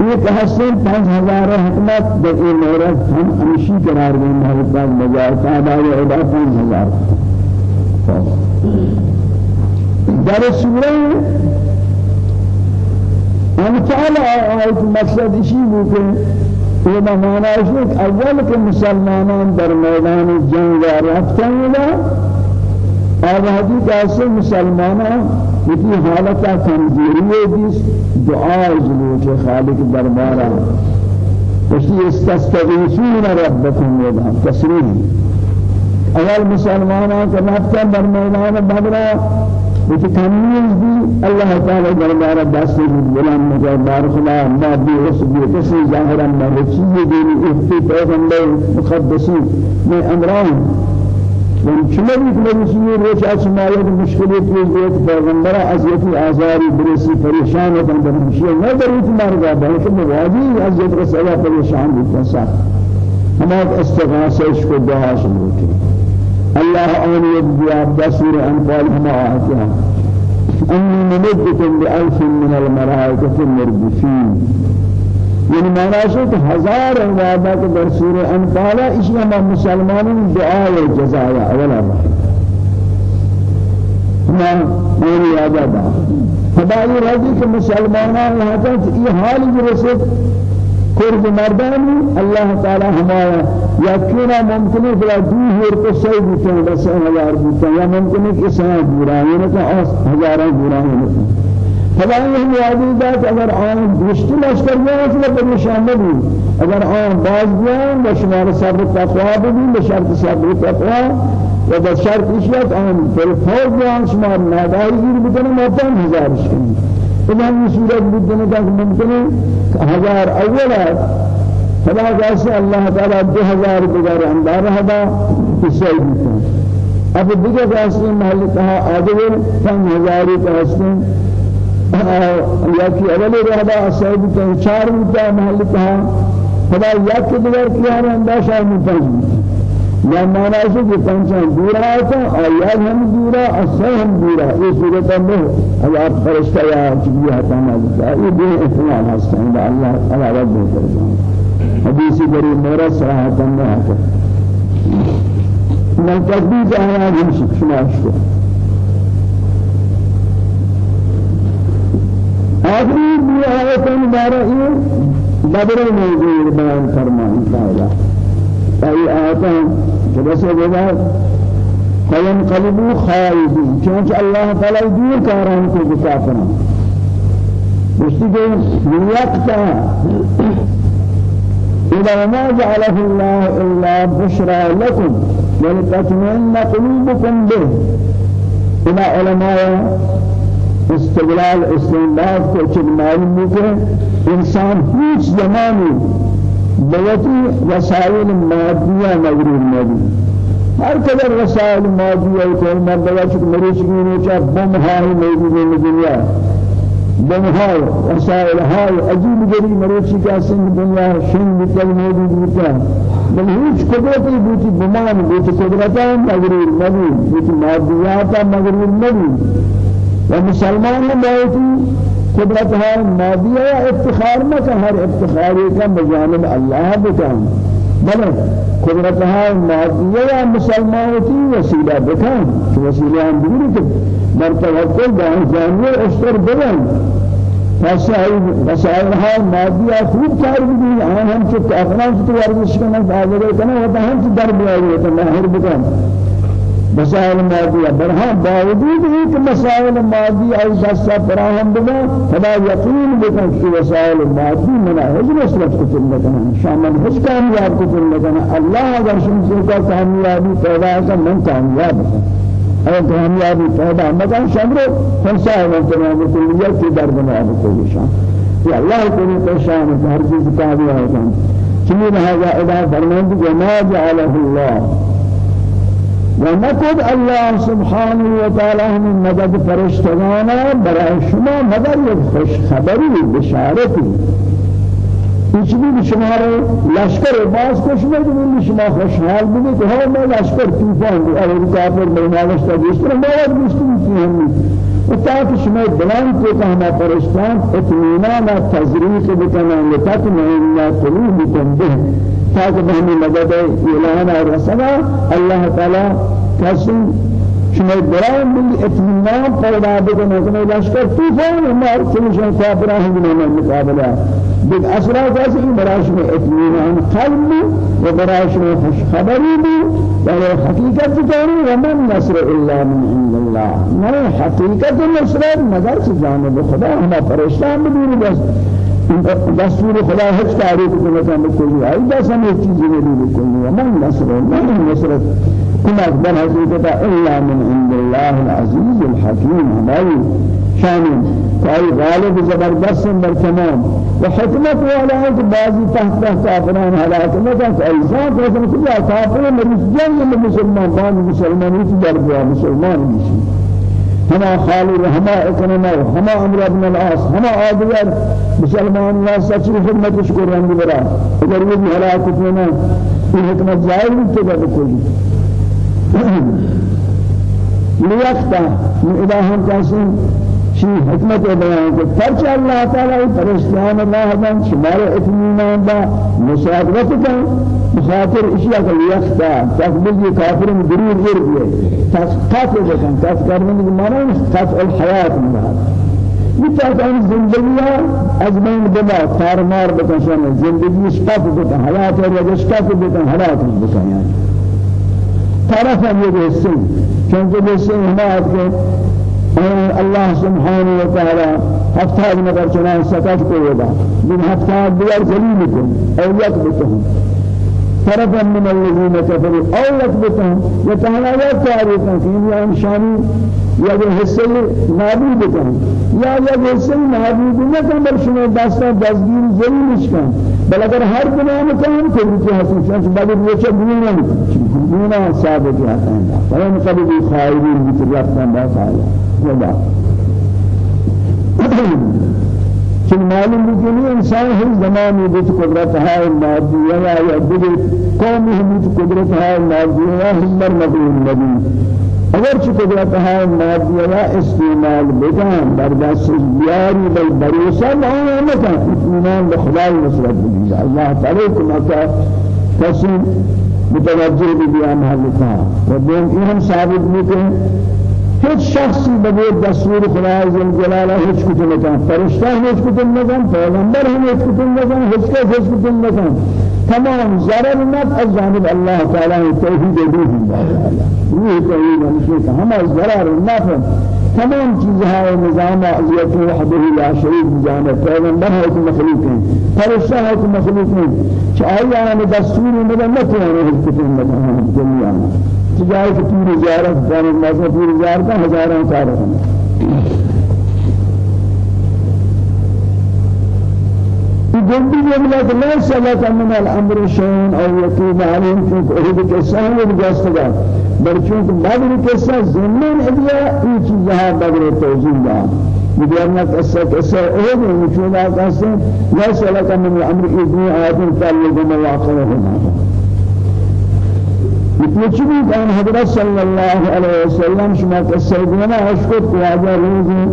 یہ تحسن پانچ ہزار حکمت در این مورد ہم ہمیشی قرار دیں محبت مجار تعداد عدا پانچ ہزار. در سورہ امثال آیت مقصد اسی بوکے یہ معنی ہے کہ اول کے مسلمانان در میدان جنگ رفتن ولا آبادی کیسے مسلمانان اسی حالت کمزوری دیس دعا جلوچ خالق دربارہ اسی استستغیثون ربکم یدا تسلیم. اول مسلمانان کے رفتن در میدان بدر وقت تمیز بھی اللہ تعالی دربار دست بلند مجبار خدا ما بھی اس بھی کسی ظاہرا مرچی دینی افتی پیغمبر مقدسی میں امران. من چنین کنیسی روش اسماعیل مشکلی پیش دیت پیغمبر ازیتی آزاری برسی پریشان ہوتا در مشیل نہ دریت مارگا بلکہ مواجی ازیت رسالہ پریشان ہوتا سا ہمارا استغاثہ اس کو دعا شروع کی الله أن يبدي بسور أنفال هما آتها أني ممدكم بألف من الملائكة المردفين يعني ما ناشد هزار عبادات در سورة أنفال إشنا مسلمان دعاء الجزايا أولا ما میری عادت ہے خدای راضی کہ مسلمانان یہاں تک یہ حال جرسد. قرب مردانی اللہ تعالی ہمارا یقینا ممکن ہے کہ دو ہزار کو صحیح بوتے ہیں بس ہزار بوتے یا ممکن ہے کہ سات برا ہے نہ کہ ہزاروں برا ہے فلان ہم یادی داد اگر آن دوستی لشکر گیا اس میں پریشان نہیں اگر آن باز گیا بشمار صبر تقوا بھی بشرط صبر تقوا. و بشرط اشیاء آن پر فوق گیا شمار ناداری گیر بکنه مطمئن ہزارش کنی تمام صورت بدنے کا ممکن ہے ہزار اولا خدا جیسے اللہ تعالی دو ہزار دیگر اندار ہدا کسی بھی اب دیگر جیسے محل کہا آدھر پنج ہزاری کا حسن یا کہ اولی رہدا سعید کا چار مدہ محل کہا خدا یا کہ دیگر کیا انداشہ مدہ ہے کہ پنچان دورا تھا آیات ہم دورا اصل ہم دورا. یہ صورت میں اللہ فرشتہ یا چیزی ہتا نہ یہ بے احتمال ہستا ہے اللہ علیہ بہتر جان حدیثی بری میرا صراحتا نہ ہے من تقدید آیات ہم شکشناش کو آخری بھی آیت مبارہ یہ بدر موضوع بیان فرمائیں تعالی أي آتان جبس وجهات فينقلبوا خائبين چونچ الله تعالى دور كاران کو بکافران مستقيم نيقتا إذا ما جعله الله إلا بشرى لكم ولتطمئن قلوبكم به. إلى علماء استقلال استنباط کو چن معلوم ہے انسان هیچ زمانی بوتی وسائل مادیہ مغرور نبی ہر قدر وسائل مادیہ کو مردہ چک مریض کی نیچا بم موجود ہے دنیا. بم وسائل ہائی عجیب گری مریض کا سنگ دنیا شن بکل موجود ہوتا بل هیچ قدرتی بوتی بمان بوتی قدرتا مغرور نبی بوتی مادیاتا مغرور نبی و مسلمان بوتی قدرت ہے مادیہ یا افتخار میں کہ ہر افتخاری کا بجانب اللہ بکن. بلے قدرت ہے مادیہ یا مسلمانتی وسیلہ بکن. کہ وسیلہ ہم دیگری کہ مرتبہ کل دان جانور اشتر بلن فسائل وسائل ہے مادیہ خوب کار بھی آن ہم چکتے اپنا چکتے ورزش کرنا فاضلے کرنا ہوتا ہم در بیائی ہوتا ماہر بکن. مسائل مادیہ برہم باوجود کہ مسائل مادیہ ای دستا فراہم بنا خدا یقین بکن کہ مسائل مادی مناہج نصرت کو چل لگنا شامل ہج کامیاب کو چل لگنا اللہ اگر شمسوں کا کامیابی پیدا ہے من کامیاب اگر کامیابی پیدا مگر شمر؟ خمسہ ہے تمام کلیت کی در بنا کو شان یہ اللہ کو پریشان ہے ہر چیز کامیاب ہے چنین هذا؟ إذا فرمانت جما جعله الله. و نکد الله سبحانه و تعالی هم مدد فرشتگانه برای شما مدد یک خوش خبری بشارتی. کچلی به شما رو لشکر باز کش بگیم شما خوشحال بگید که ها ما لشکر توفان بود. اول کافر مرمانش تا دیشت رو مواد گوشتی می‌تونیم و تاکه شما بلند که که همه فرشتان اطمینان تزریق تا و تطمئن قلوبکم به تاکہ بہمی مدد اعلان اور رسنا اللہ تعالی کسی شما برای من اطمینان پیدا بکنه که لشکر طوفان مار چنین کافران هم مقابله. بل اسرار کسی برای شما اطمینان قلب و برای شما خوش خبری بی برای حقیقت داری و من نصر الا من عند الله. نه حقیقت نصرت مگر سے جانب خدا. ہم فرشتہ بدون بس. دستور خدا هیچ کنه که بکنی ای دست هم چیزی نبی بکنی و من نصر من نصرت كما أخبر حقيقة إلا من عند الله العزيز الحكيم هذا شان كأي غالب زبردست بر تمام وحكمة ولا هيك بعضي تحت تحت كافران هلاك مثلا أيزان مثلا كل كافر مريض جن مسلمان بان مسلمان يتجرب مسلمان يشي هما خالد هما إكرمة هما عمرو بن العاص هما عاديان مسلمان الله سچ خدمت شکر رنگ برا اگر یہ ہلاک ہونا یہ حکمت ظاہر نہیں تو کوئی لیکتا الہم کاسن شی حکمت بیان کہ پرچ اللہ تعالی فرشتیان اللہ بن شمار اطمینان با مشاورت کا بخاطر اشیاء کا لیکتا تقبل یہ کافر ضرور غیر دیے تسقط بکن تس کرنے کی معنی قطع الحیات مراد بتاعت ان زندگی از بین بلا تارمار بکن شما زندگی اسقاط بکن. حیات اور اسقاط بکن حیات بکن. یعنی طرف یہ حصے چونکہ جیسے ہمات کے اللہ سبحانہ و تعالی ہفتہ نفر چنان سکت کو من ہفتہ دیار ذلیل کو طرفا من الذين كفروا. أو يكبتهم يتعالى يا تعرفون في ان شاني یا حصے نابود کن یا یا حصے نابود نہ کن بل شما دستا دزگیر ذلیل کن بل اگر ہر گناہ میں کام کوئی کہ حسن شان بعد یہ چھ گناہ گناہ ثابت ہے فلن قبل خائرین بترفتن با تعالی ولا چون معلوم بکنی انسان ہر زمان میں بیت قدرت ہے مادیہ یا یدد قوم ہم قدرت ہے یا ہمر نبی النبی اگر چه قدرت ہے مادیہ یا استعمال بکن بر دست بیاری بل بروسا لا نکن اطمینان بخدای نصرت بدید اللہ تعالی کما کا کسی متوجه بیان حالتا و دین این هم ثابت میکنه. هیچ شخصی به دستور خدا عز جلاله هیچ کتن نکن فرشته هیچ کتن نکن پیغمبر هم هیچ کتن نکن هیچ کس هیچ کتن نکن تمام ضرر نفع از جانب الله تعالی توحید تعالی روح توحید مشرک هم از ضرر نفع تمام چیزها نظام عزیت وحده لا شریک جانب پیغمبر ہے کہ مخلوق ہیں فرشتہ ہے کہ مخلوق ہیں چاہیے ہمیں دستور مدن نہ ہیں کتن مدن دنیا میں جائے کہ پوری زیارت جانے مذہب پوری زیارت ہزاروں کار ہیں جلدی جملة لا سلك من الأمر شيء أو يكون عليهم في أهد كسان وجستجا بل چونك بدر كسان زمن إديا إيه چيزها بدر توزين دا بدرنا كسا كسا أهد وچونا كسا لا سلك من الأمر إذن آدم تعلق مواقعهم يتوجب أن حضرت صلى الله عليه وسلم شما كسيدنا أشكر قواجه روزي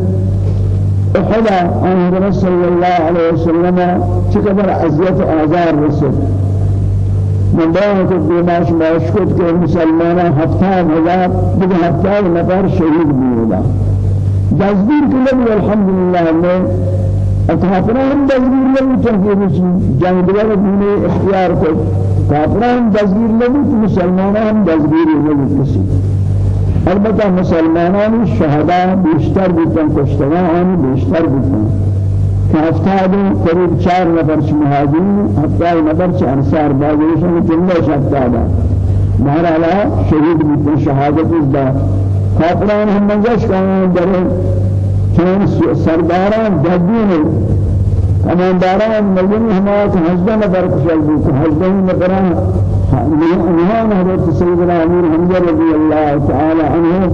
أحد أن حضرت صلى الله عليه وسلم شكبر عزية آزار رسل من بعد الدماش ما أشكر كمسلمان هفتان هزار بده هفتان نفر شهيد بيولا جزبير كله والحمد لله الله أتحفنا هم جزبير له تنفيذ جنگ دوار دين اختيار كل کافران دزگیر نبود مسلمانان دزگیر نبود کسی. البته مسلمانان شهدا بیشتر بودن کشتگان بیشتر بودن. که هفتاد قریب چهار نفر مهاجرین هفتاد نفر چه انصار باقیشون جمله هفتاد مهرالا شهید بودن شهادت دا کافران هم منجش کردن در چون سرداران جدین کمانداران مجنون ہمارا کہ ہزدہ نفر کشل کہ ہزدہ نفران نهان حضرت سيدنا امير حمزه رضي الله تعالى عنه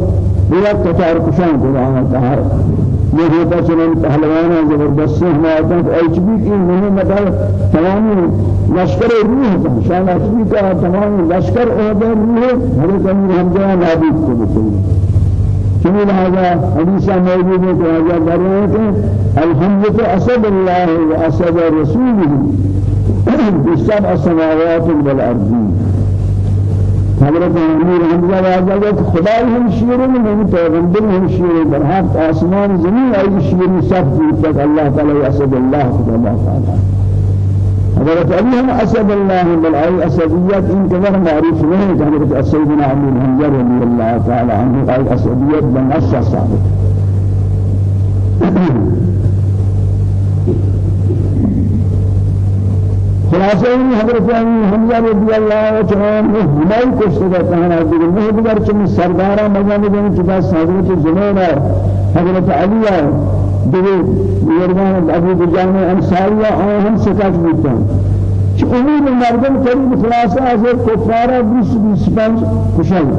بلا قطار كشان خدا تعالى یہ ہوتا چنان پہلوانا زبردستی تو ایچ بی کی نہیں مطلب تمام لشکر روح تھا شان ایچ بی کا تمام لشکر عہدہ روح حضرت امیر حمزہ نابود کو بکلی چنین لہذا حدیثہ موجود ہے کہ ہیں کہ الحمد اسد اللہ و اسد رسوله. بسبع السماوات والأرض. حضرت امیر حمزہ راجہ کہ خدا ہم شیر میں نہیں پیغمبر ہم شیر در حق آسمان زمین ای شیر سب تک اللہ تعالی اسد اللہ خدا تعالی حضرت علی ہم اسد اللہ بل ای اسدیت إن قدر معروف نہیں کہ حضرت سیدنا امیر حمزہ رضی اللہ تعالی عنہ ای اسدیت بنص ثابت خلاصہ این حضرت حمزہ رضی اللہ عنہ ہمائی کشت کا کہنا دیگر نہیں دیگر چمی سردارہ مجانی دیں چکا حضرت ہے حضرت علی دیگر یرمان ابو بجان انصاریہ آن ہم سکت بیتا چی امید مردم قریب خلاصہ از بیس بیس پنج کشل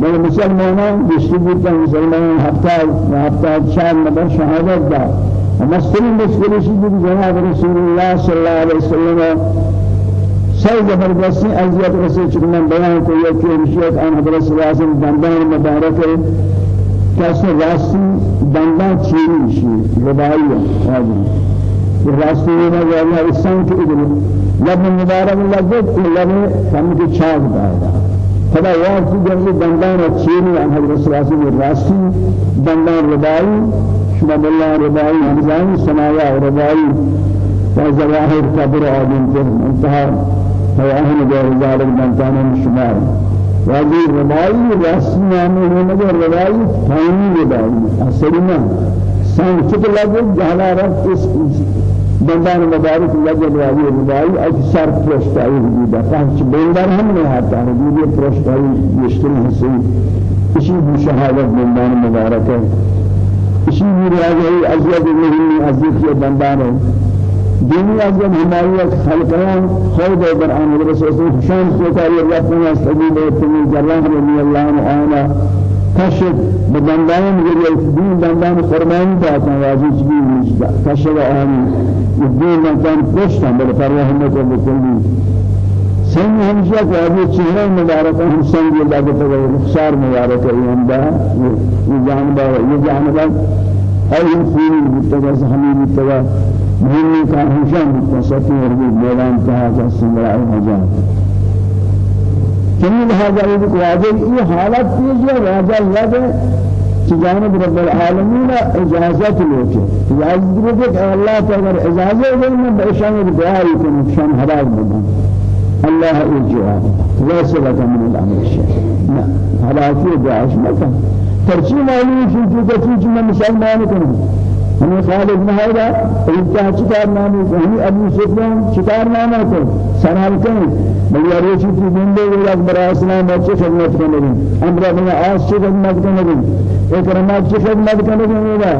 بل مسلمانان بیشتی بیتا مسلمانان ہفتہ ہفتہ چار مدر شہادت دا ومستری مشکلی شدی جناب رسول الله صلی الله علیه وسلم سعی زبردستی اذیت رسول چون من بیان کو یک رشیت آن حضرت صلی الله علیه وسلم دندان مبارک کسی راستی دندان چیری شی ربایی هذه راستی میں اللہ انسان کے ادھر لب مبارک لذت لب ہم کے چاغ دادا خدا کی جب دندان چیری آن حضرت وسلم راستی دندان ربایی شما بالله رباعي همزاني سمايا رباعي وزواهر كبر آدم كر انتهى هو أهل ذلك من الشمار وهذه رباعي رسم نامه مگر رباعي فاني رباعي أصلنا سان شكل لگه جهلا رفت اس بندان مبارک لگه رباعي رباعي اکثر پرشتایی بوده فهمش بندان هم نه حتی بوده پرشتایی بیشتری حسی اسی مشاهدت بندان مبارکه اسی میری آگاهی ازیاد مهمی ازیخی بندان ہے۔ دینی ازیاد ہماری خلقان خود در آن رسول شان سوکاری ربنا سبیل تمی جلال رضی اللہ عنہ کشف بدندان میگه دین دندان فرمان دادن واجب چیزی نیست. کشف آن دین دندان پشتن بل پرواہ نکرد بکنی سن ہمشہ کو ابھی چہرہ مبارک ہم سن یہ لگے تو رخسار مبارک ہے ہم دا یہ جانبا یہ جانبا اور یہ فیل متوا زمین متوا مهم کا ہمشہ متصفی اور بھی میدان کہا جا سمرا ہزار جمیل هذا يقول واجب یہ حالت راجا لگے کہ جانب رب العالمین اجازت لوٹے اجازت لوٹے کہ اللہ تعالی اجازت دے میں بے شان بنا الله الجواب ليس لك من الأمر شيء نعم هذا في دعاش مكان ترشي معلوم في في من مسلمان كنا ہمیں خالد نہایرا انتہا چکار نامی کو ہمیں أبو سفیان چکار ناما کو سنال کریں بلی روچی کی بندے وہ ایک برا اسلام بچے خدمت کرنے گئے امرہ بنا آس چی خدمت کرنے گئے اکرمات چی خدمت کرنے گئے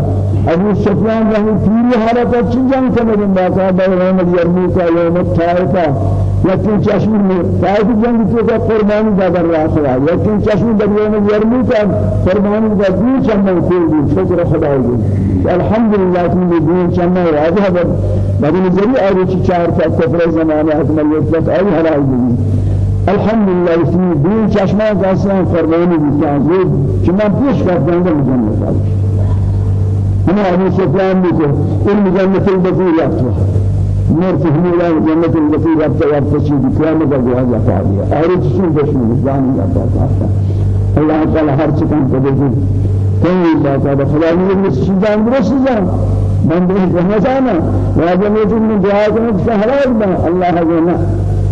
أبو سفیان رہی پوری حالت چی جنگ کرنے گئے باقاعدہ یوم یرموکا یوم الطائفہ لیکن چشم میں فائد جنگ تو کا قربانی دادر رہا تھا لیکن چشم دریا میں یرمو کا قربانی دا دین چمن کو دی شکر خدا دی الحمدللہ تم دین چمن واجہ بد بدن جری اور چی چار کا کفر زمانہ حکم یتلت ای حلال دی الحمدللہ تم دین چشمہ کا سان قربانی دی کہ چمن پیش کر دیں گے جنت ہمیں أبو سفیان کو إن جنت البصیر یافت نور فهمي لا جنة التي ربط ربط شيء قيامة الجهاز فاضية أهل تشين بشمل زاني لا فاضية الله تعالى هر شيء بديه كل الله تعالى خدا من الشيطان برسزان من به جهازنا وهذا يجب من دعاء شهرات الله هذا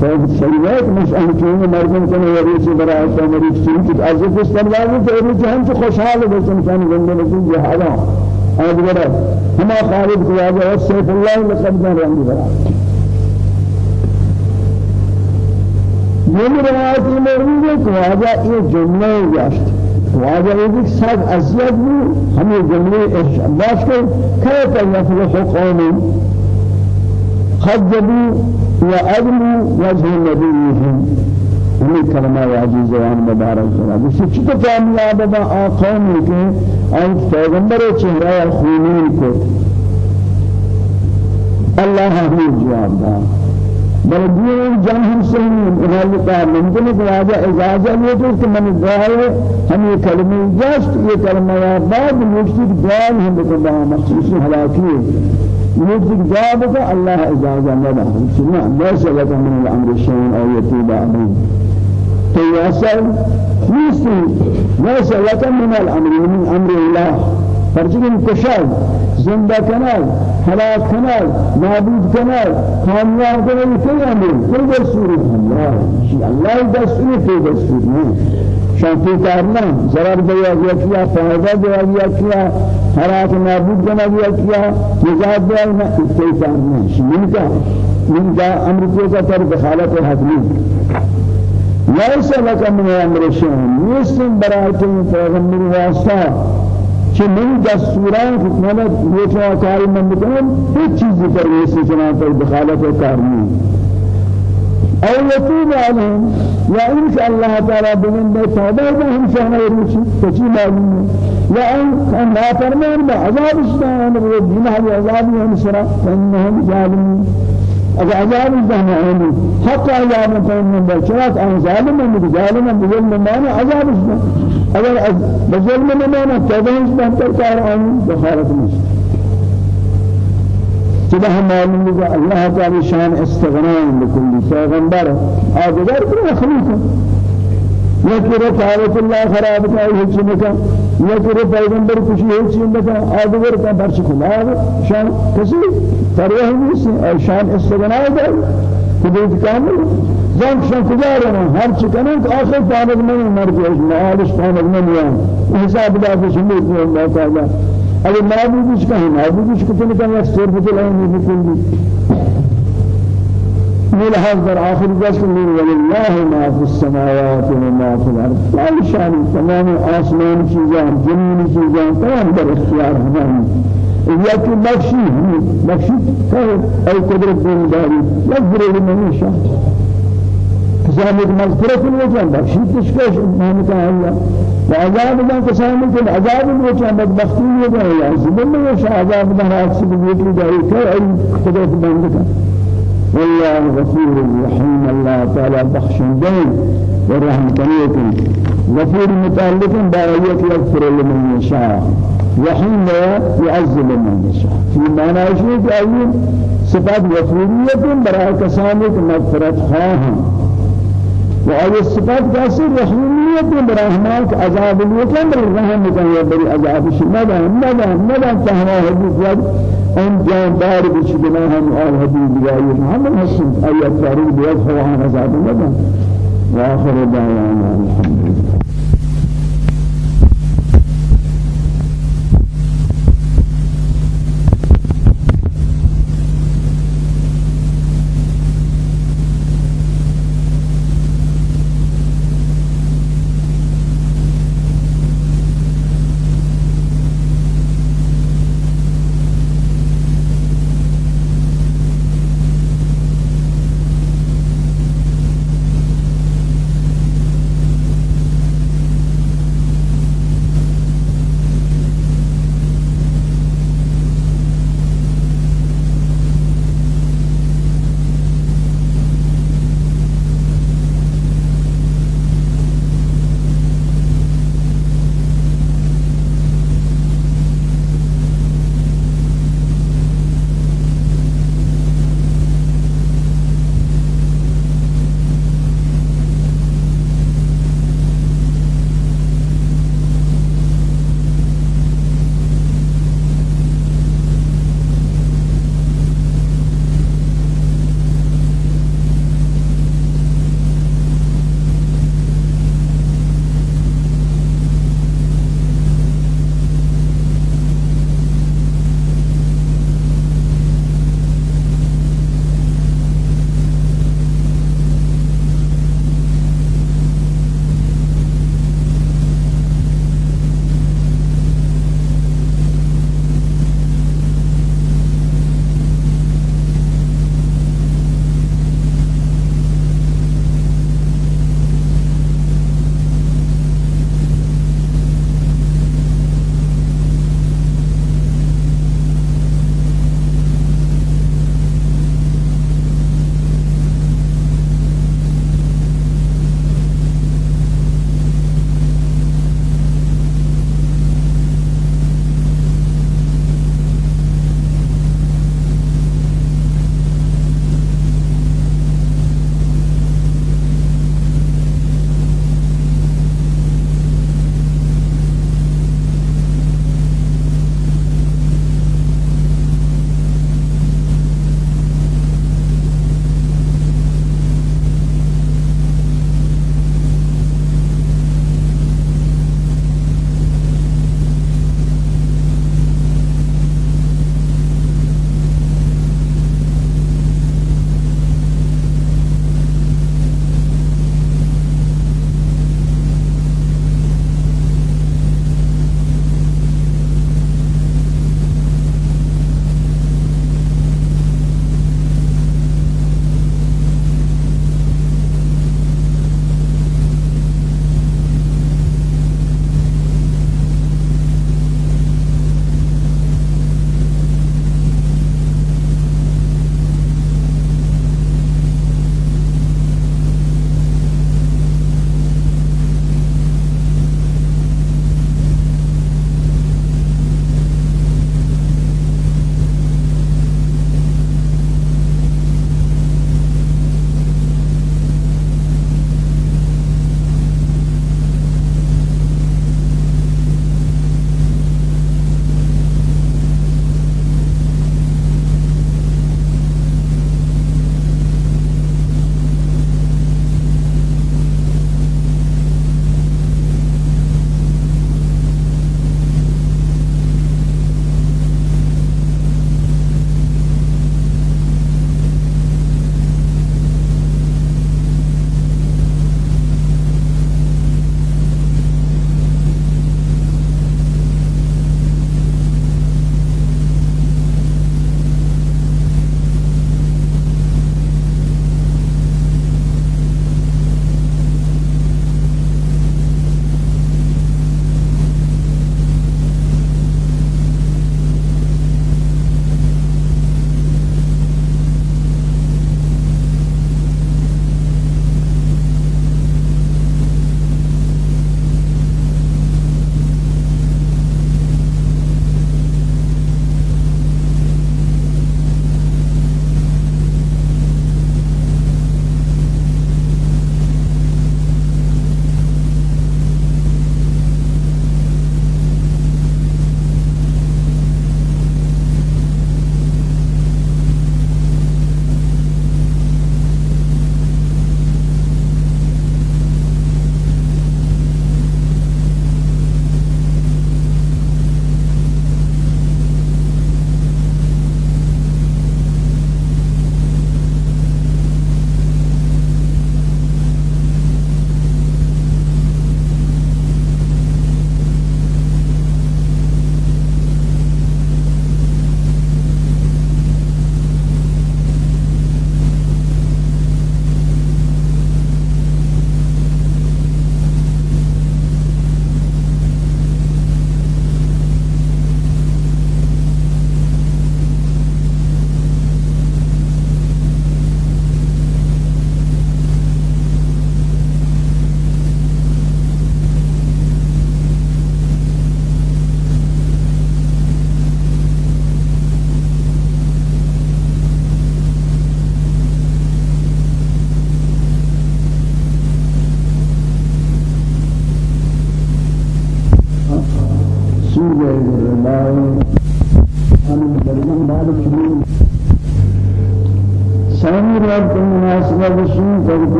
فشریعت مش انکین مردم کنه یه چیز برای تمری چیزی که از استعمال تو جهان چه خوشحال باشن کنه زندگی جهان آدگر ہما خالد کو آگے اور سیف اللہ لقد جان رنگی برا یہ روایت میں ہے کہ آجا یہ جملہ یاشت واجہ ایک سب ازیاد بھی ہمیں جملے ارشادات کو کیف یفلح قوم خجبوا وأدلوا وجه نبيهم ہمیں کلمہ واجی زبان مبارک کرا جس چطور کامیاب با آقومی کے آن پیغمبر چہرہ خونین کو اللہ ہمیں جواب دا بل دین جان ہم سے انہوں کا ممکن ہے کہ آجا اجازہ یہ تو کہ من دعائے ہم یہ کلمہ جست یہ کلمہ بعد مجھتی دعا ہم بکن مخصوص ہلاکی ہے يجب جوابك الله إجازة مدى سمع ليس لك من الأمر شيء أو يتوب عليه تياسر ليس لك من الأمر من أمر الله. فرجل كشال زنده کنال هلاك کنال نابود کنال کامیاب کنال کی أمر کی دستور الله شی الله دستور کی دستور شانتی کارنا ضرر دیا گیا کیا فائدہ دیا گیا کیا حرات نابود بنا گیا کیا نجات دیا نہ کوئی کارنا من کا من کا أمر کو کا تر دخالت حتمی. ليس لك من أمر شيء يسلم براءة پیغمبر واسطہ کہ من دستوران یہ کیا کاری من بکنم هیچ چیزی پر یہ سچنا پر دخالت کارنی أو يتوب عليهم يا إن شاء الله تعالى بمن توبة هم شأن يروشي تشي معلوم يا أن لا فرمان بعذاب الشيطان ودين هذا عذاب هم سرا فإنهم ظالمون. اگر عذاب الجهنم حق عذاب فإنهم بشرات أن ظالم من ظالم بظلم ما عذاب الشيطان اگر بظلم ما توبة الشيطان تركار عن بخارة مسلم كده معلوم الله تعالى شان استغناء لكل پیغمبر آدگر پر مخلوق یا کہ رفعت اللہ خراب کا ہے چیز کا یا کہ پیغمبر کچھ ہے چیز کا آدگر کا برچ کھلا شان کسی پرواہ نہیں شان استغناء ہے خود کامل زن شان کجا رہنا ہر چکنے کہ آخر فارغ نہیں مر گئے مالش فارغ نہیں ہے حساب لا بشمول اللہ تعالی اگر معبودش کہیں معبودش کتنے کہیں ایک سور بجل ہے نہیں بکل ملحظ در آخر جس من ولله ما في السماوات وما في الأرض. لا شان تمام آسمان چیزان زمین چیزان تمام در اختیار ہماری یا کہ بخشی بخشی کہ اے قدرت دینداری یغفر لمن يشاء كسامك مغفرة الوجه بخشي تشكش مهمك الله وعذاب الله كسامك العذاب الوجه بدبختي وجه الله زبن يش عذاب الله عكس بيجي جاي كأي قدرة بندك والله غفور رحيم. الله تعالى بخش دين ورحم كريم. غفور متعلق بآيات يغفر لمن يشاء. رحيم يعذب من يشاء. في معنى شيء أي صفات غفورية براء كسامك مغفرة خواهم وأي الصفات كاسر رحمية برحمة عذاب الوكم بالرحمة كان يبري عذاب الشمال ماذا ماذا تهنا هدي أن جان دار بشدنا هم آل هدي بجاي. هم حسن أي تاريخ بيد هو عن عذاب ماذا وآخر دعوانا الحمد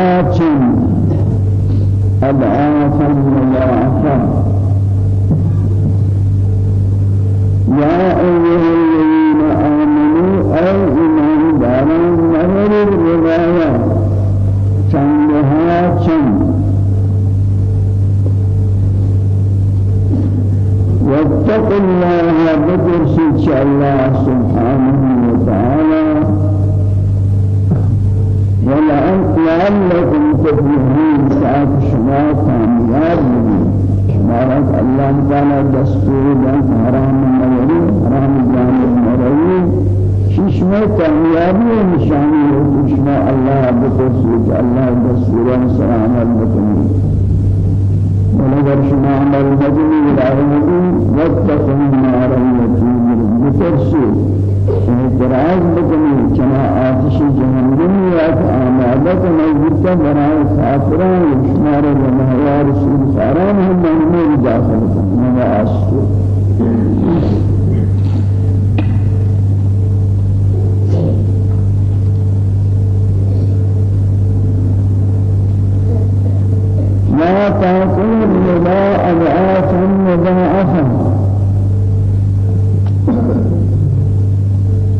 أضعاف أضعافا مضاعفة يا أيها الذين آمنوا أي إيمان داران نظر الرواية چندها واتقوا الله بكر الله سبحانه وتعالى. ولعلكم تفلحون ساعات شما كامياب شمارات الله تعالى دستور دان حرام مرئي حرام جانب مرئي شما كاميابي نشاني شما الله بخصوص الله دستور سلام عليكم ولغر شما عمل مجمي العالمين واتقوا النار التي بترسل اعتراض بکنی چنا آتش جهنمی یا آماده کنی بیتا برای سافران شمار و مهوار سرساران هم من داخل کنی ما آسو لا تأكل الربا أضعافا مضاعفا.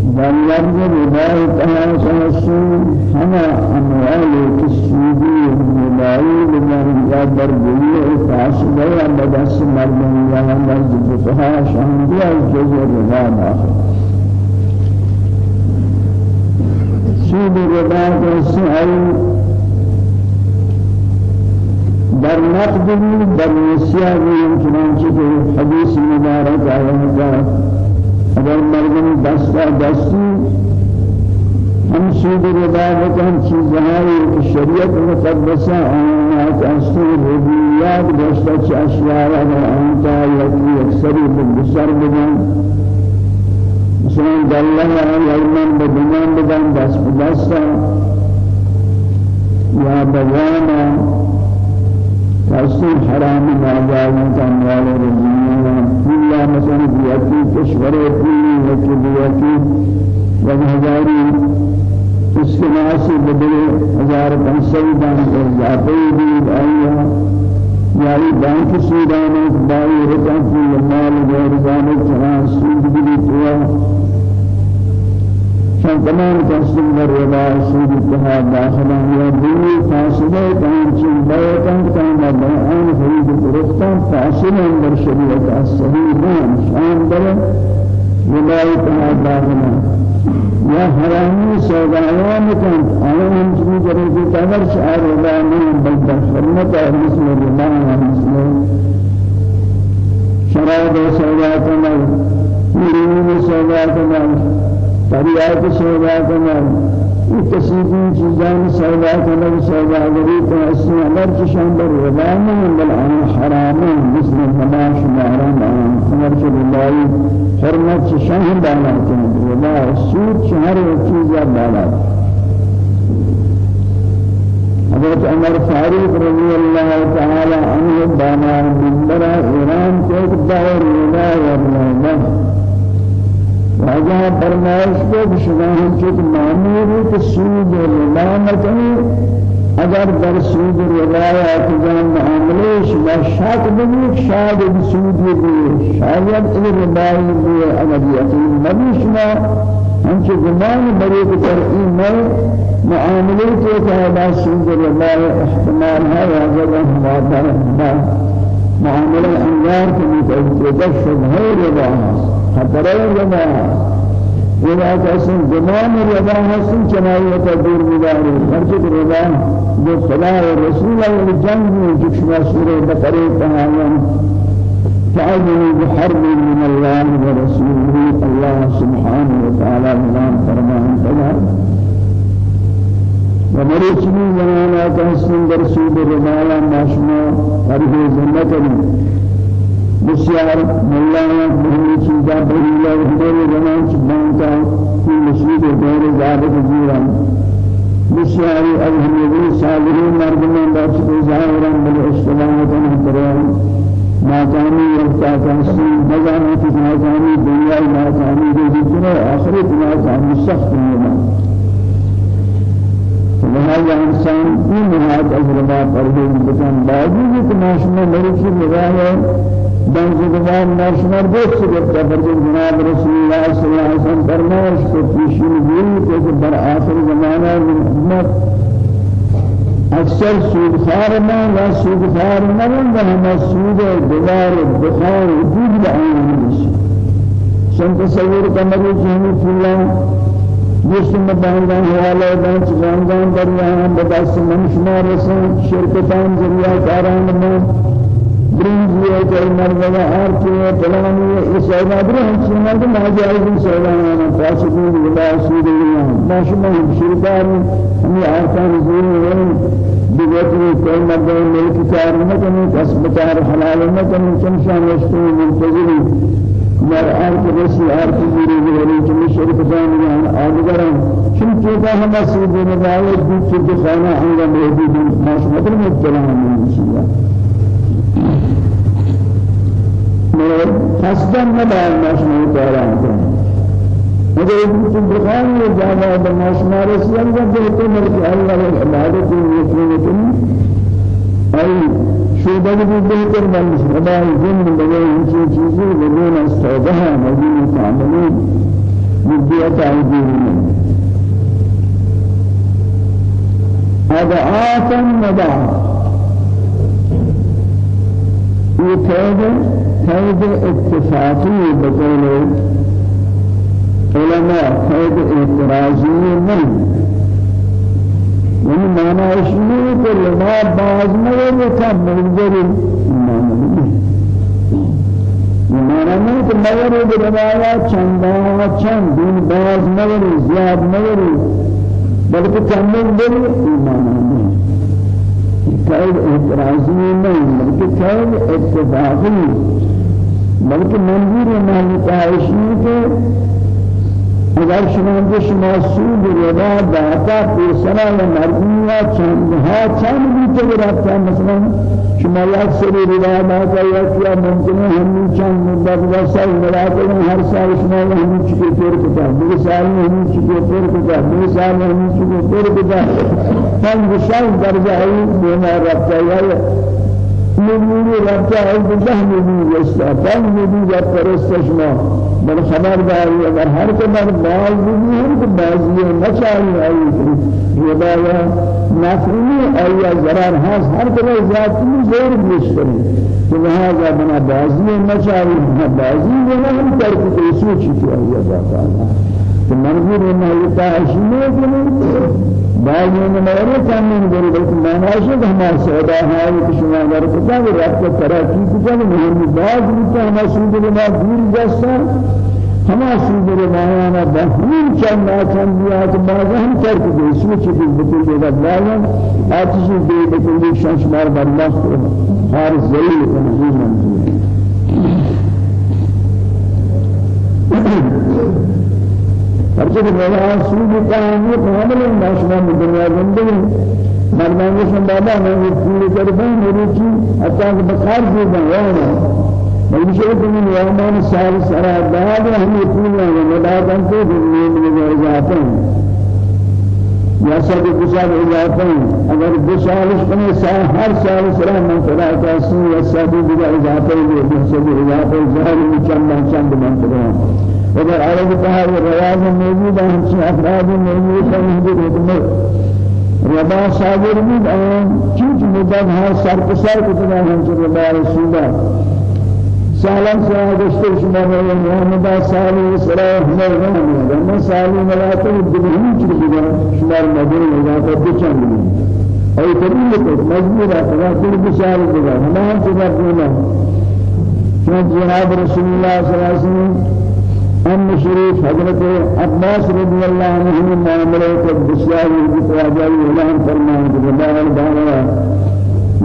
دنياب رباي تناس نسو هما أموال كسيدي رباي لمرجع برجلي إفاس بيا بدس مرجع يا مرجع فها شهدي الجزء رباي آخر سيد رباي كسي در نقد در نسيا بيوم تنانشي في حديث مبارك على مدار اگر مردم دست در دستی ہم سود رباوت ہم چیزہائی کہ شریعت مقدسہ آمینات اصلی ربیات دستا چی اشیارہ و آمتا یکی اکثری بسر بگن مسلم دلہ یلمن بگنان بگن دست بگستا یا بگانا فاسن حرام ناجائز اموال رزقنا الا مثلا زيادتي كشور كل وكبياتي وهزاري اس کے ناس بدل ہزار پانچ سو دان کر جاتے بھی آیا یاری بینک سودان بائی رکن کی مال غیر جانے جہاں سود بھی دیا انسان تمام تحسن در رضا سود اتحاد داخل یا دینی فاصله تانچین كان تانا بیان فرید فرختان فاصله در شریعت الصحیح نام شان بل رضا اتحاد داخل یا حرامی سودایان کن آن همچنی جرزی تبرش آر رضا نام بلده مثل رضا مثل شراب سودایتان مرمون سودایتان طریات سودا کمر یہ کسی چیزان سودا کمر سودا گری تو اسی أمر چشان بر ربا نہیں بل آن حرام مثل ربا شماران آن خمر چللائی حرمت چشان بالا کمر ربا سود شهر چیز بالا. حضرت عمر فاروق رضی اللہ تعالی عنہ بانا منبر ایران کے دور رضا ورنہ واجہ فرمائش کو شما ہم چک معمول کہ سود ربا نہ اگر در سود روایات جان معاملے شما شک بنید شاید سود بھی شاید اگر روایت بھی اگر یقین نبی شما ہمچہ گمان بری کہ در این میں معاملے کے کہ سود روایت احتمال ہے یا جگہ ہمارا معاملے انگار کے متعلق شبہ ربا خطرہ ربا ولا كسن زمان رضا حسن چنائی کا دور مداری فرجت رضا جو و رسول و جنگ میں جشنا سورہ بقرہ تمام. تعلموا بحرب من الله ورسوله الله سبحانه وتعالى بلان فرمان فلا ومريشني زمانا كحسن برسول رضا. ما شما فرح زمتني بسیار ملانا بہنی چیزا بہیلا ہمارے زمان چبانتا کی مسجد دور زابط جیران بسیاری از ہمیدی صالحین مردمان کو ظاہران بل اشتباہتاً حتران ناکامی یکتا کنسی نظامت ناکامی دنیا ناکامی دے جتنے آخرت ناکامی سخت ہونا لہذا انسان کی نہایت اجربہ پردے بکن باوجود کہ معاشمہ مرشی نگاہ دن زمان ناشمار دوست گفت پر جناب رسول الله صلی الله علیه وسلم فرمایش کو پیشین ہوئی کہ بر آخر زمانہ میں امت اکثر سودخار ما لا سودخار ما و ہم سود دوار بخار وجود بعین سن تصور کمری جہنی فلان جسم باندان حوالے دان چاندان دریا بدس منشمار رسن شرکتان ذریعہ کاران میں برنج یہ کہ مرغا ہر کے پلانی اس سودا ہم سنا کہ ناجائز سودا ہے فاسقین ولا سودیاں ماشما شرکار ہم آسان زور ہیں بگوتری کوئی مرد ملک کار نہ کریں کسب کار حلال نہ کریں شمشان وشتو منتظری. مر آر کے رسی آر کی زیری زیری چمی شرک جانیان آدگران. چم چوکا ہم سود نبائے بیچ کے خانہ ہنگا محدود ماشما در مبتلا ہمیں چیزا حسدا نبال مشمول تعالى مجھے کچھ بخان میں جانا ہے مشمار سے اندر جو مر کے اللہ کی عبادت یقین کریں اي شوبہ بھی بہتر بن خدا جن لگے ان چیزیں لگے نہ سودا ہے مدین کامل مدیت عیدین هذا نبا یہ قید اتفاقی بقول علماء قید اعتراضی نہیں یعنی معنی اس میں کہ لما باز میں کا منظر معنی نہیں کہ مگر بنوایا چندا چند دین باز مگر زیاد مگر بلکہ چند دل ایمان نہیں قید اعتراضی نہیں بلکہ قید اتفاقی بلکہ منظور مالکائشی کے اگر شما کے شما سود ربا داتا پیسنا و مردمیا چند ها چند بیتے گرفتا مثلا شما یک سری ربا داتا یا کیا ممکن ہے ہمیں چند مدت و سال ہیں ہر سال شما ہمیں چکے پیر کتا دو سال میں ہمیں چکے پیر کتا دو سال میں ہمیں چکے پیر کتا پنج سال درجہ ہے بیمار رفتا یا نمونی رفته از ده نمونی است پنج نمونی یا پرستش ما. من خبر داری اگر هر که من باز نمونی هم که بازی نچاری آیی کنی یه بایا نفری آیا ضرر هست؟ هر که من ذاتی زور بیش کنی که به لحاظا بنا بازی نچاری بازی دیگه هم ترکی که سوچی که آیا باقا منظور ما يتعشمه بعض من مورے کامن دل بس معنی ہم سودا ہے کہ شما در کتا رات کو تراکی کتا مهم. باز بھی ہم سود ما دور جسا ہم سود ما أنا بہن چند چند دیا کہ باز ہم کر کے سوچ کے بتل دے باز آتش دے بتل شان شمار بالله ہر ذلیل منظور منظور. که میگه سوی کامی کامل ناشنا دنیا زندگی. مردان شما بابا من پول کردم میری چی حتی که بخار دیدم وأنا بلکه شما کنید یومان سال سرا بعد هم پول نه مدادن تو دنیا میں جاتے ہیں یا سب گزار ہو جاتے ہیں اگر دو سالش کنے سال ہر سال سرا من خدا کا سی یا سب گزار جاتے ہیں دو سب جاتے ہیں ظاہر چند چند من خدا اگر عرب کہا وہ روایت موجود ہے ہم سے افراد موجود ہیں ہم بھی رکھنے ربا صابر بھی آن چیز مدد ہر سر کو سر کو تنا ہم سے ربا رسولہ سالم سے آگشتر شما ہے محمد سالی صلاح مرغان ہے میں سالی ملاتے دبہی چیز بگا شمار مدر ملاتے بچن بھی اور قبول کو مجبور ہے کہ دل بشار بگا ہمان سے بگا جناب رسول اللہ صلی اللہ علیہ وسلم أم شريف حضرت عباس رضي الله عنه معاملة البشار بتواجه إعلان فرمان بالله الدعوة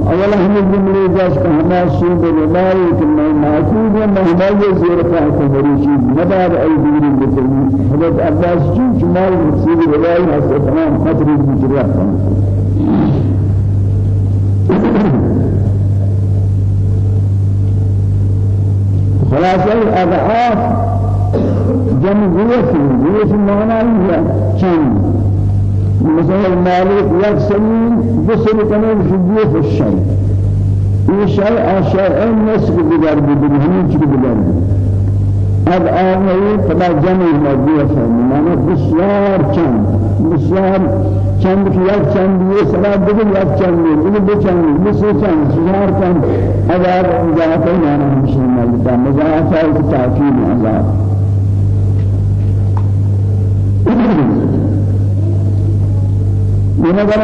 أولا هم الجملة جاش كهما سود الرباي كما معقول ما هما يزير فاك مريشي نبار أي دوري بتلي حضرت عباس شو جمال سود الرباي هسه تمام خطر بجرا خلاص الأضعاف جمع جيش جيش معنى هي كم مثلا المالك يكسرين بسر كمان جيش الشيء الشيء أشياء الناس بدار بدرهم شو بدار اب آنهی فلا جمع مدیه فهم معنی بسیار چند بسیار چند که یک چند یه سلا دیگه یک چند دیگه دو چند بسیار چند بسیار چند اگر مجاهده معنی همشه مجاهده مجاهده تاکید عذاب بنظر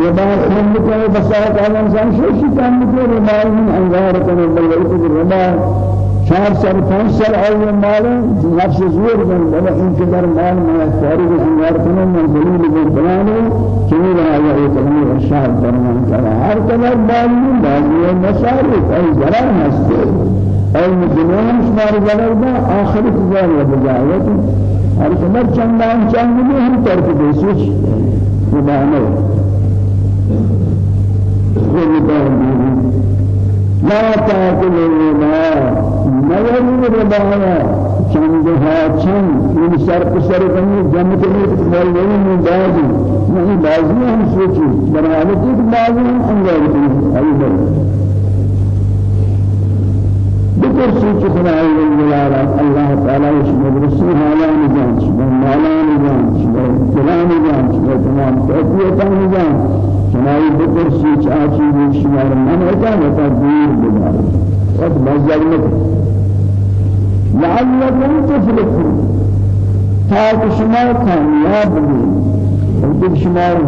رباط هم بكره بساط على إنسان شو شو كان بكره رباط من أنوار كان بالورثة الرباط شهر سر پنج سال أول مال نفس زور من بلا كدر مال ما فارغ أنوار كان من دليل من بلانه كمي لها يا كلمة الشهر درمان كلا هر كدر مال بعض المصارف أي زرار مسجد أي مجنون شمار زرار ده آخر تجار وبجايته هر کدر چندان چند بھی ہم ترک دے سوچ زبانه لا تاكل الربا نور الربا چندها چند این سر پسر کنی جمع کنی. مولوی من بازی. نہیں بازی ہم سوچی. برحالتی بازی ہم انگار کنی. ای بكرسي كخنا الجلالة الله تعالى يشمل رسول هالا نجان شمال مالا نجان شمال كلام نجان شمال تمام تأتية نجان شمال بكرسي چاچي شمال من هتا وتا دور بدار وقت مزاج لك لعلكم تفلحون تاك شمال كامياب وجد شمال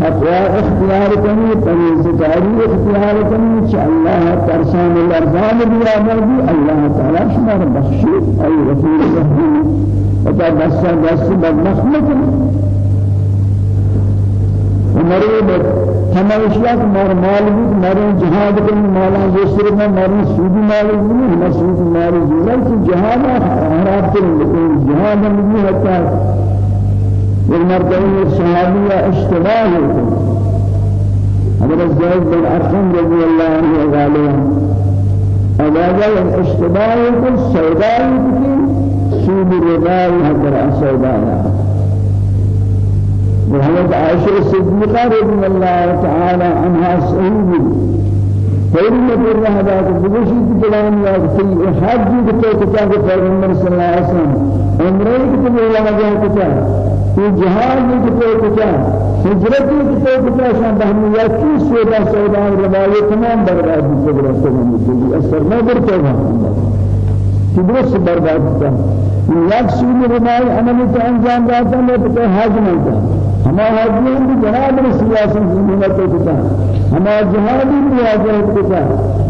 تقوى اختيار کنی پرهیزگاری اختیار کنی چې الله ترسان الأرزان بیا موجود الله تعالی شما را بخشی ای رسول الله و تا دست دست بدمخ نکنی مريض تماشيات مار مال بھی مارے جہاد کے مالا دوسرے میں مارے سودی مال بھی نہ سود مال جوڑا کہ جہاد حرام کے لیکن جہاد نہیں ہوتا والمرتبة الصحابية اشتباه حضرت زيد بن أرقم رضي الله عنه قال أبدا الاشتباه كل سوداء سود الربا حضر السوداء وحضرت عائشة الصديقة رضي الله تعالى عنها صحيح فإن في هذا بوشي كلام يا في حج كتاب پیغمبر صلى الله عليه وسلم. عمره كتاب. الله في جهاد كتير كتير هجرت كتير كتير شان بهمية كي سودا سودا رواية تمام برباد بسبب رسول الله أسر ما برتوا درست برباد کا یک سود رمائی عملی تو انجام داتا تو حج نہیں تھا ہمارا حج بھی جناب رسول اللہ صلی اللہ علیہ وسلم کا ہمارا جہادی مواجهت کا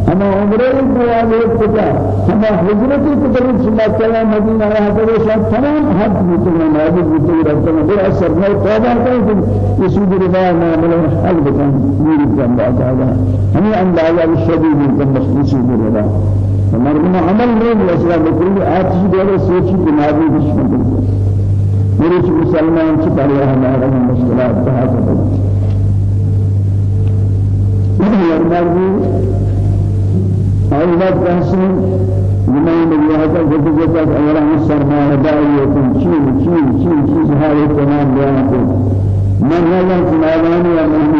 ہمارا عمرے مواجهت کا ہمارا حجرت قدر صلی اللہ علیہ وسلم مدینہ رہا تو شاید تمام حج بتنا نابود بتنا رہتا ہے بڑا اثر میں توبہ کریں کہ یہ سود رمائی معاملہ حل بکن میری جنب آتا ہے ہمیں اندازہ شدید مخصوصی رمائی مردم عمل نہیں مسئلہ بکری آتش دولے سوچی بنابی دشمن میرے چھ مسلمان چھ پڑھیا ہمارا مشکلات بہا سکتا مردی آئیوات کہسن زمان ملیاتا جب جتا اولا سرمایہ داری یکن چین چین چین چیز ہائی تمام بیان کو من هذا سنالان يا من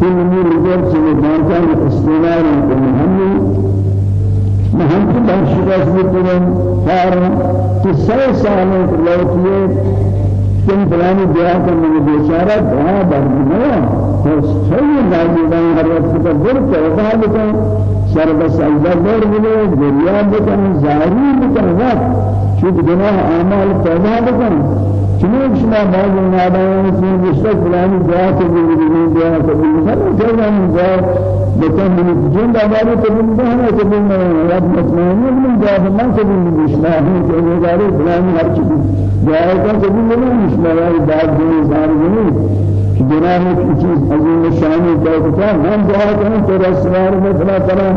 كل من رجال سنة كان استمرار من ہم کی بخشش میکنیم ہر کسی سالوں کے لوٹیے کن پرانی دعا کرنے میں بیچارہ دعا برمنا تو صحیح ناجیدان ہر وقت کا در توبہ بکن سر بس اجزا دور بلے دریا بکن زاری بکن وقت چود گناہ اعمال توبہ بکن شما بعض نادان سین گشته فلانی دعا کردی بیرون و کردی مثلا کردم دعا بکن بینید جن دعواری کردیم به همه کردیم رب مطمئنی بینید دعا فرمان کردیم بشما همین که نگاری فلانی هر چی دعا کردیم بینید بشما یعنی بعد دنی زار جني جناه چیز عظیم شانی کہتا ہم دعا کریں تو رسوار میں فلا فلا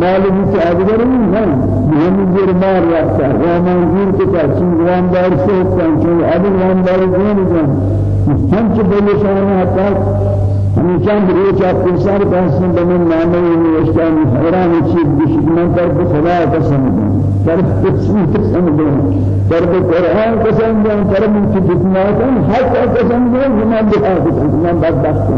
مالک کی اجر نہیں ہم زیر مار رکھتا ہے ہم زیر کے کا چیز وان دار سے پہنچے اب وان دار نہیں جان. ہم چ بولے شان ہمیں چند روچ آپ انسان کا حسن بمن نامے نوشتان حیران چیز بشکمان کر خدا قسم کر قسم قسم دیں کر قرآن قسم دیں کر من کی جتنات حق قسم دیں زمان دعا قسم من بدبخت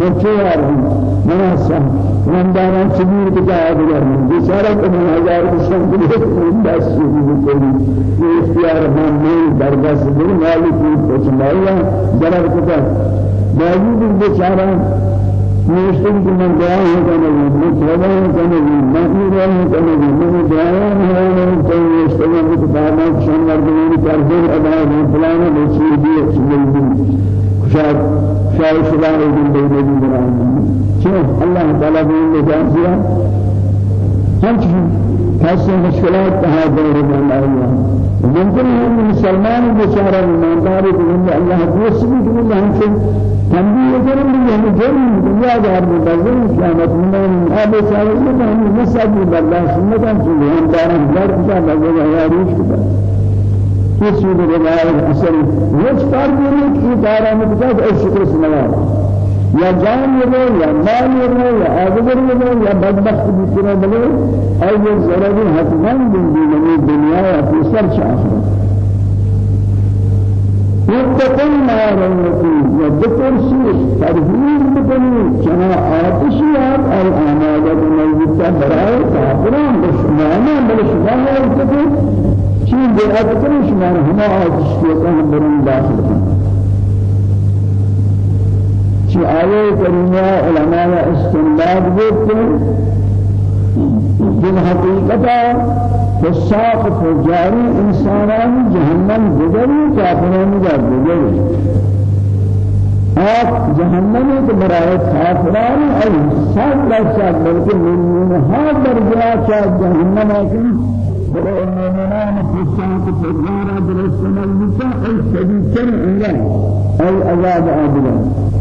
من چیار ہوں من حسن من داران چبیر بجا آدگر من بیچارہ کو من ہزار قسم شدی بکنی یہ اختیار من نہیں درگاہ سے دل مالک کی پچمائیاں ضرر کتا موجود بیچارہ نوشتن کی من دعا ہے کی میں توبہ ہے کرنے کی میں دعا ہے کرنے کی میں دعا ہے تو نوشتن کی کتاب شان مردوں کر دے ادا ہے فلانا بچی دی اچھی شاید شاید شبان دے دے دے چون اللہ تعالی نے جان دیا ہم کیسے مشکلات کہاں دور میں آئی ممکن ہے مسلمان بیچارہ ایماندار ہے کہ اللہ دوست بھی کہ ہم سے تنبیہ کریں گے ہم جو دنیا دار مدزن قیامت میں آب بیچارہ میں ہم مسجد اللہ سنت ہم ہم دار ہزار کا لگے ہے یہ روز کار کرنے کی دارہ میں شکر سنوا یا جان لے یا مال لے یا آدگر لے یا بدبخت بلے اور یہ ضروری حتمان دن دنیا یا في سر آخرت يتقن نار التي شيء ترهيب بني كما آتشيات الأعمال الميتة براء كافران بشمانا بلشمانا يتقن شيء بأذكر شمانا هما آتشيات هم برن داخل شيء آية كريمة علماء استنباط بيتن بالحقيقة فساق فجاري إنسانان جهنم گزری كافران جا گزری آپ جہنم کے برائے کافران اور سات لفظات بلکہ ملمونها درجہ چاہ جہنم ہے کہ برای المؤمنان فساق فجارا درست ملتا ای شدید کر انگا ای عذاب آدگان